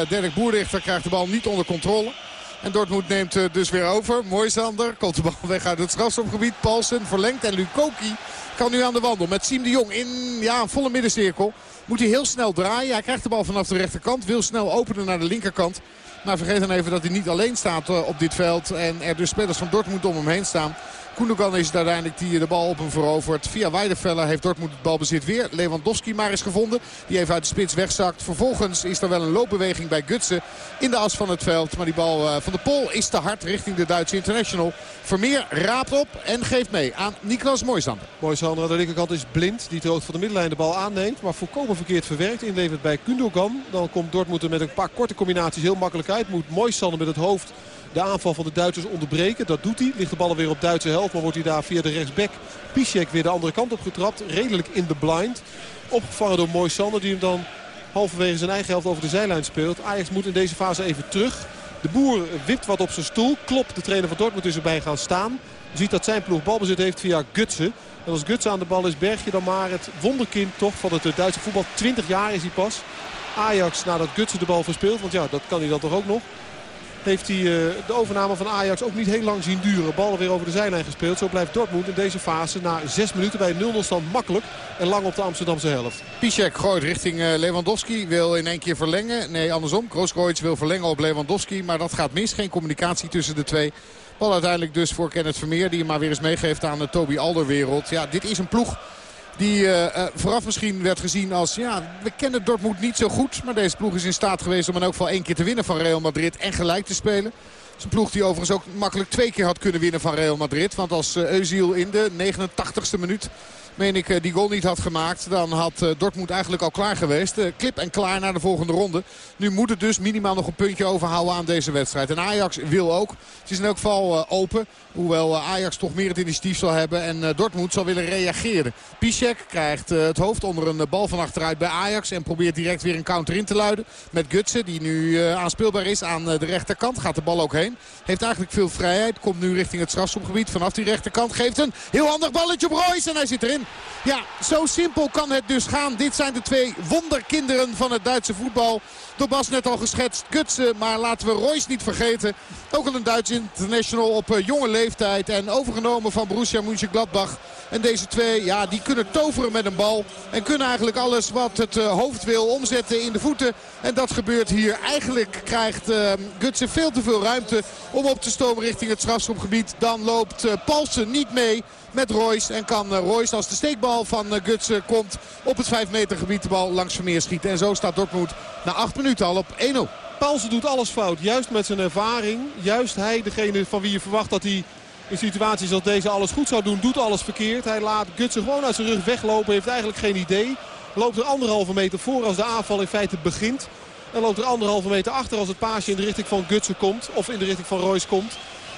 Dirk Boerrichter krijgt de bal niet onder controle. En Dortmund neemt dus weer over. Mooi Sander, komt de bal weg uit het strafschopgebied. Paulsen verlengt en Lukoki kan nu aan de wandel met Siem de Jong in ja, een volle middencirkel. Moet hij heel snel draaien. Hij krijgt de bal vanaf de rechterkant. Wil snel openen naar de linkerkant. Maar vergeet dan even dat hij niet alleen staat op dit veld. En er dus spelers van Dortmund om hem heen staan. Koendogan is uiteindelijk die de bal op hem verovert. Via Weideveller heeft Dortmund het balbezit weer. Lewandowski maar is gevonden. Die even uit de spits wegzakt. Vervolgens is er wel een loopbeweging bij Gutsen in de as van het veld. Maar die bal van de Pol is te hard richting de Duitse international. Vermeer raapt op en geeft mee aan Niklas Moisander. Moisander aan de linkerkant is blind. Die het van de middenlijn de bal aanneemt. Maar volkomen verkeerd verwerkt. Inlevert bij Kundogan. Dan komt Dortmund er met een paar korte combinaties heel makkelijk uit. Moet Moisander met het hoofd de aanval van de Duitsers onderbreken. Dat doet hij. Ligt de bal weer op Duitse helft. Maar wordt hij daar via de rechtsback Piszek weer de andere kant op getrapt. Redelijk in de blind. Opgevangen door Moisander die hem dan halverwege zijn eigen helft over de zijlijn speelt. Ajax moet in deze fase even terug. De boer wipt wat op zijn stoel. Klopt, de trainer van Dortmund is erbij gaan staan. Ziet dat zijn ploeg balbezit heeft via Gutsen. En als Gutsen aan de bal is, berg je dan maar het wonderkind toch van het Duitse voetbal. 20 jaar is hij pas. Ajax nadat Gutsen de bal verspeelt. Want ja, dat kan hij dan toch ook nog heeft hij de overname van Ajax ook niet heel lang zien duren. Ballen weer over de zijlijn gespeeld. Zo blijft Dortmund in deze fase na zes minuten bij 0-0 stand makkelijk. En lang op de Amsterdamse helft. Piszek gooit richting Lewandowski. Wil in één keer verlengen. Nee, andersom. Kroos wil verlengen op Lewandowski. Maar dat gaat mis. Geen communicatie tussen de twee. Bal uiteindelijk dus voor Kenneth Vermeer. Die hem maar weer eens meegeeft aan de Toby Alderwereld. Ja, dit is een ploeg die uh, uh, vooraf misschien werd gezien als... ja, we kennen Dortmund niet zo goed. Maar deze ploeg is in staat geweest om in elk geval één keer te winnen van Real Madrid. En gelijk te spelen. Het is een ploeg die overigens ook makkelijk twee keer had kunnen winnen van Real Madrid. Want als uh, Özil in de 89ste minuut meen ik, die goal niet had gemaakt... dan had Dortmund eigenlijk al klaar geweest. Klip en klaar naar de volgende ronde. Nu moet het dus minimaal nog een puntje overhouden aan deze wedstrijd. En Ajax wil ook. Het is in elk geval open. Hoewel Ajax toch meer het initiatief zal hebben. En Dortmund zal willen reageren. Piszek krijgt het hoofd onder een bal van achteruit bij Ajax. En probeert direct weer een counter in te luiden. Met Gutsen die nu aanspeelbaar is aan de rechterkant. Gaat de bal ook heen. Heeft eigenlijk veel vrijheid. Komt nu richting het strafschopgebied vanaf die rechterkant. Geeft een heel handig balletje op Royce. En hij zit erin. Ja, zo simpel kan het dus gaan. Dit zijn de twee wonderkinderen van het Duitse voetbal. Door Bas net al geschetst. Gutsen, maar laten we Royce niet vergeten. Ook al een Duits international op jonge leeftijd. En overgenomen van Borussia Mönchengladbach. En deze twee, ja, die kunnen toveren met een bal. En kunnen eigenlijk alles wat het uh, hoofd wil omzetten in de voeten. En dat gebeurt hier. Eigenlijk krijgt uh, Gutsen veel te veel ruimte om op te stomen richting het strafschopgebied. Dan loopt Paulsen niet mee met Royce. En kan Royce als de steekbal van Gutsen komt op het 5 meter gebied de bal langs Vermeer schieten. En zo staat Dortmund na 8 minuten al op 1-0. Paulsen doet alles fout. Juist met zijn ervaring. Juist hij, degene van wie je verwacht dat hij in situaties als deze alles goed zou doen, doet alles verkeerd. Hij laat Gutsen gewoon uit zijn rug weglopen. Heeft eigenlijk geen idee. Loopt er anderhalve meter voor als de aanval in feite begint. En loopt er anderhalve meter achter als het paasje in de richting van Gutsen komt. Of in de richting van Royce komt.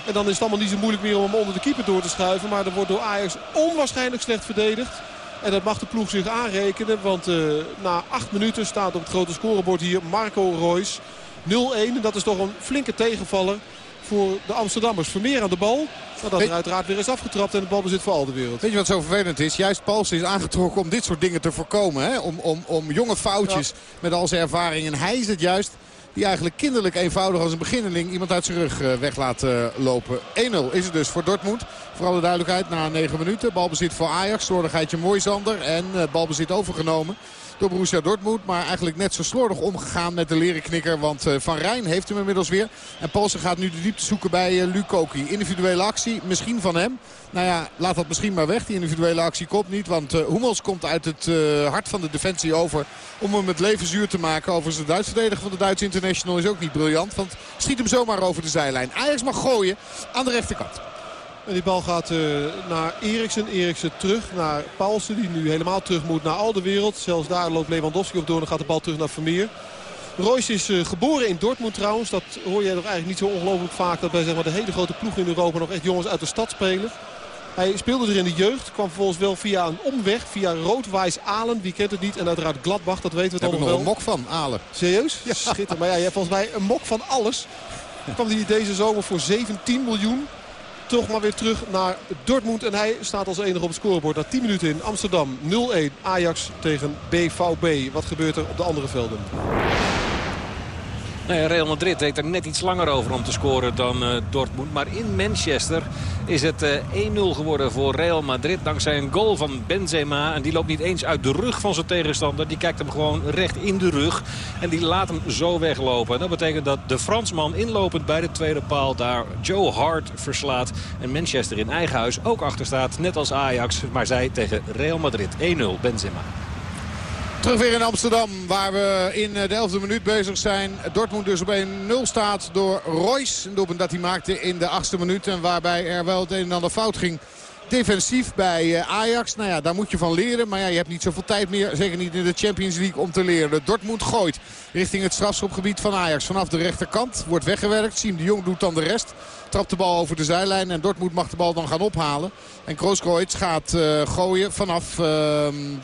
En dan is het allemaal niet zo moeilijk meer om hem onder de keeper door te schuiven. Maar er wordt door Ajax onwaarschijnlijk slecht verdedigd. En dat mag de ploeg zich aanrekenen. Want uh, na acht minuten staat op het grote scorebord hier Marco Royce. 0-1. En dat is toch een flinke tegenvaller voor de Amsterdammers. Vermeer aan de bal. Maar dat er uiteraard weer is afgetrapt en de bal bezit voor al de wereld. Weet je wat zo vervelend is? Juist Paulsen is aangetrokken om dit soort dingen te voorkomen. Hè? Om, om, om jonge foutjes met al zijn ervaring. En hij is het juist die eigenlijk kinderlijk eenvoudig als een beginneling iemand uit zijn rug eh, weg laat uh, lopen. 1-0 is het dus voor Dortmund. Voor alle duidelijkheid na 9 minuten. Balbezit voor Ajax. Slordigheidje Moisander. En uh, balbezit overgenomen door Borussia Dortmund. Maar eigenlijk net zo slordig omgegaan met de leren knikker. Want Van Rijn heeft hem inmiddels weer. En Paulsen gaat nu de diepte zoeken bij uh, Lukoki. Individuele actie, misschien van hem. Nou ja, laat dat misschien maar weg. Die individuele actie komt niet. Want uh, Hummels komt uit het hart van de defensie over. Om hem het leven zuur te maken. Overigens de Duitse verdediger van de Duitse International is ook niet briljant. Want schiet hem zomaar over de zijlijn. Ajax mag gooien aan de rechterkant. En die bal gaat uh, naar Eriksen. Eriksen terug naar Paulsen. Die nu helemaal terug moet naar al de wereld. Zelfs daar loopt Lewandowski op door. Dan gaat de bal terug naar Vermeer. Royce is uh, geboren in Dortmund trouwens. Dat hoor je nog eigenlijk niet zo ongelooflijk vaak. Dat bij zeg maar, de hele grote ploeg in Europa nog echt jongens uit de stad spelen. Hij speelde er in de jeugd. Kwam vervolgens wel via een omweg. Via Roodwijs Alen. Wie kent het niet? En uiteraard Gladbach. Dat weten we dan nog wel. een mok van Alen. Serieus? Ja, schitterend. Maar ja, je hebt volgens mij een mok van alles. kwam hij deze zomer voor 17 miljoen toch maar weer terug naar Dortmund. En hij staat als enige op het scorebord na 10 minuten in Amsterdam. 0-1 Ajax tegen BVB. Wat gebeurt er op de andere velden? Nee, Real Madrid deed er net iets langer over om te scoren dan uh, Dortmund. Maar in Manchester is het uh, 1-0 geworden voor Real Madrid. Dankzij een goal van Benzema. En die loopt niet eens uit de rug van zijn tegenstander. Die kijkt hem gewoon recht in de rug. En die laat hem zo weglopen. En dat betekent dat de Fransman inlopend bij de tweede paal daar Joe Hart verslaat. En Manchester in eigen huis ook achter staat. Net als Ajax. Maar zij tegen Real Madrid. 1-0 Benzema. Terug weer in Amsterdam, waar we in de 11e minuut bezig zijn. Dortmund dus op 1-0 staat door Royce. Een doelpunt dat hij maakte in de 8e minuut. En waarbij er wel het een en ander fout ging defensief bij Ajax. Nou ja, daar moet je van leren. Maar ja, je hebt niet zoveel tijd meer. Zeker niet in de Champions League om te leren. Dortmund gooit richting het strafschopgebied van Ajax. Vanaf de rechterkant wordt weggewerkt. Siem de Jong doet dan de rest. Trapt de bal over de zijlijn. En Dortmund mag de bal dan gaan ophalen. En Grooskreutz gaat uh, gooien vanaf uh,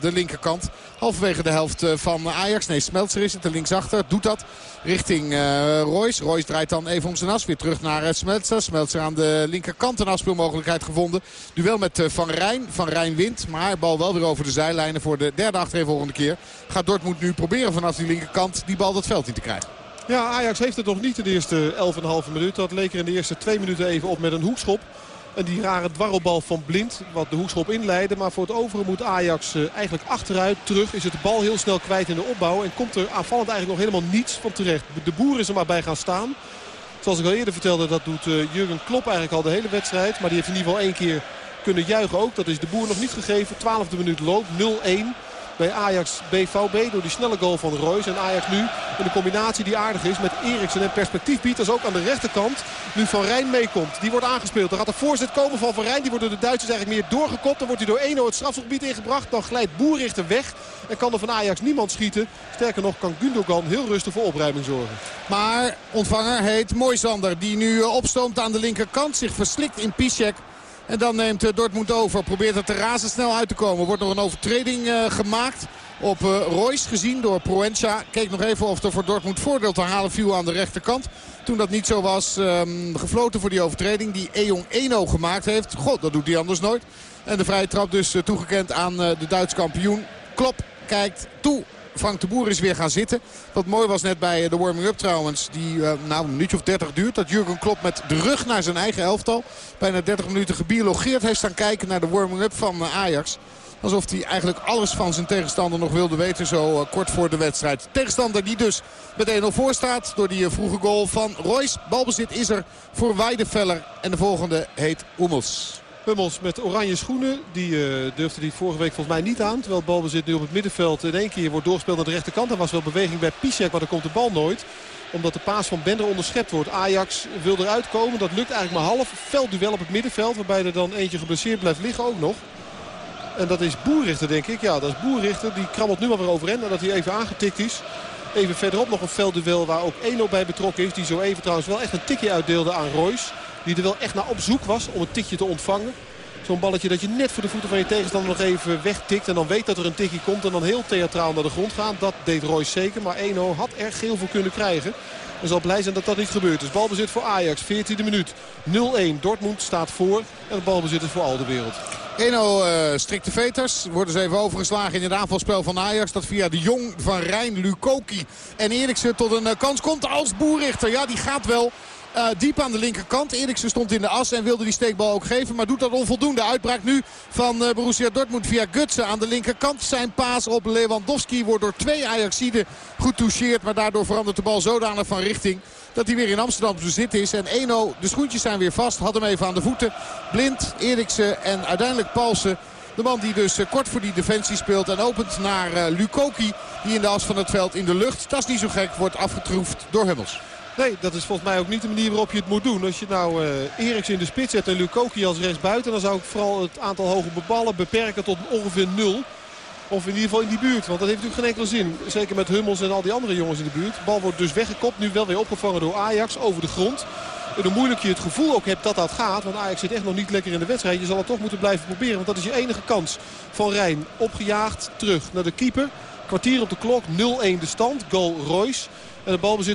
de linkerkant. Halverwege de helft van Ajax. Nee, Smeltzer is het er linksachter. Doet dat richting uh, Royce. Royce draait dan even om zijn as. Weer terug naar Smeltzer. Smeltzer aan de linkerkant een afspeelmogelijkheid gevonden. Duel met Van Rijn. Van Rijn wint. Maar bal wel weer over de zijlijnen voor de derde achtereenvolgende keer. Gaat Dortmund nu proberen vanaf die linkerkant die bal dat veld in te krijgen. Ja, Ajax heeft het nog niet in de eerste 11,5 minuut. Dat leek er in de eerste twee minuten even op met een hoekschop. En die rare dwarrelbal van Blind, wat de hoekschop inleidde. Maar voor het overige moet Ajax uh, eigenlijk achteruit terug. Is het de bal heel snel kwijt in de opbouw. En komt er aanvallend eigenlijk nog helemaal niets van terecht. De boer is er maar bij gaan staan. Zoals ik al eerder vertelde, dat doet uh, Jurgen Klopp eigenlijk al de hele wedstrijd. Maar die heeft in ieder geval één keer kunnen juichen ook. Dat is de boer nog niet gegeven. 12e minuut loopt, 0-1 bij Ajax BVB door die snelle goal van Royce. En Ajax nu in de combinatie die aardig is met Eriksen en perspectief biedt. als ook aan de rechterkant nu Van Rijn meekomt. Die wordt aangespeeld. Er gaat een voorzet komen van Van Rijn. Die wordt door de Duitsers eigenlijk meer doorgekopt. Dan wordt hij door Eno het strafgebied ingebracht. Dan glijdt Boerrichter weg. En kan er van Ajax niemand schieten. Sterker nog kan Gundogan heel rustig voor opruiming zorgen. Maar ontvanger heet Moisander. Die nu opstoomt aan de linkerkant. Zich verslikt in Piszek. En dan neemt Dortmund over. Probeert het er razendsnel uit te komen. Wordt nog een overtreding uh, gemaakt op uh, Royce. Gezien door Proença. Keek nog even of er voor Dortmund voordeel te halen viel aan de rechterkant. Toen dat niet zo was, um, gefloten voor die overtreding die Ejong Eno gemaakt heeft. God, dat doet hij anders nooit. En de vrije trap dus toegekend aan de Duitse kampioen. Klop kijkt toe Frank de Boer is weer gaan zitten. Wat mooi was net bij de warming-up trouwens. Die uh, nou, een minuutje of 30 duurt. Dat Jurgen Klopp met de rug naar zijn eigen elftal. Bijna 30 minuten gebiologeerd heeft staan kijken naar de warming-up van uh, Ajax. Alsof hij eigenlijk alles van zijn tegenstander nog wilde weten zo kort voor de wedstrijd. Tegenstander die dus met 1-0 voor staat door die vroege goal van Royce. Balbezit is er voor Weidefeller. En de volgende heet Oemels. Hummels met oranje schoenen. Die uh, durfde hij vorige week volgens mij niet aan. Terwijl de balbezit nu op het middenveld in één keer wordt doorgespeeld naar de rechterkant. Er was wel beweging bij Piszek, maar dan komt de bal nooit. Omdat de paas van Bender onderschept wordt. Ajax wil eruit komen. Dat lukt eigenlijk maar half. Veldduel op het middenveld. Waarbij er dan eentje geblesseerd blijft liggen ook nog. En dat is Boerrichter denk ik. Ja, dat is Boerrichter. Die krabbelt nu maar weer overeind nadat hij even aangetikt is. Even verderop nog een veldduel waar ook Eno bij betrokken is. Die zo even trouwens wel echt een tikje uitdeelde aan Royce. Die er wel echt naar op zoek was om een tikje te ontvangen. Zo'n balletje dat je net voor de voeten van je tegenstander nog even wegtikt. En dan weet dat er een tikje komt en dan heel theatraal naar de grond gaan. Dat deed Royce zeker. Maar 1-0 had er geel voor kunnen krijgen. En zal blij zijn dat dat niet gebeurt. Dus balbezit voor Ajax, 14e minuut. 0-1. Dortmund staat voor. En het balbezit is voor al de wereld. 1-0 uh, strikte veters. Worden ze even overgeslagen in het aanvalspel van Ajax. Dat via de Jong van Rijn, Lukoki en Eriksen tot een uh, kans komt als boerrichter. Ja, die gaat wel. Uh, diep aan de linkerkant. Eriksen stond in de as en wilde die steekbal ook geven. Maar doet dat onvoldoende. Uitbraak nu van uh, Borussia Dortmund via Gutsen aan de linkerkant. Zijn paas op Lewandowski wordt door twee Ajaxiden goed toucheerd. Maar daardoor verandert de bal zodanig van richting dat hij weer in Amsterdam bezit is. En 1-0, de schoentjes zijn weer vast. Had hem even aan de voeten. Blind, Eriksen en uiteindelijk Palsen. De man die dus kort voor die defensie speelt en opent naar Lukoki. Die in de as van het veld in de lucht, dat is niet zo gek, wordt afgetroefd door Hummels. Nee, dat is volgens mij ook niet de manier waarop je het moet doen. Als je nou uh, Eriks in de spits zet en Lukoki als rechtsbuiten... dan zou ik vooral het aantal hoge ballen beperken tot ongeveer nul. Of in ieder geval in die buurt. Want dat heeft natuurlijk geen enkele zin. Zeker met Hummels en al die andere jongens in de buurt. De bal wordt dus weggekopt. Nu wel weer opgevangen door Ajax over de grond. En hoe moeilijk je het gevoel ook hebt dat dat gaat. Want Ajax zit echt nog niet lekker in de wedstrijd. Je zal het toch moeten blijven proberen. Want dat is je enige kans. Van Rijn opgejaagd terug naar de keeper. Kwartier op de klok. 0-1 de stand. Goal Royce. En de balbezit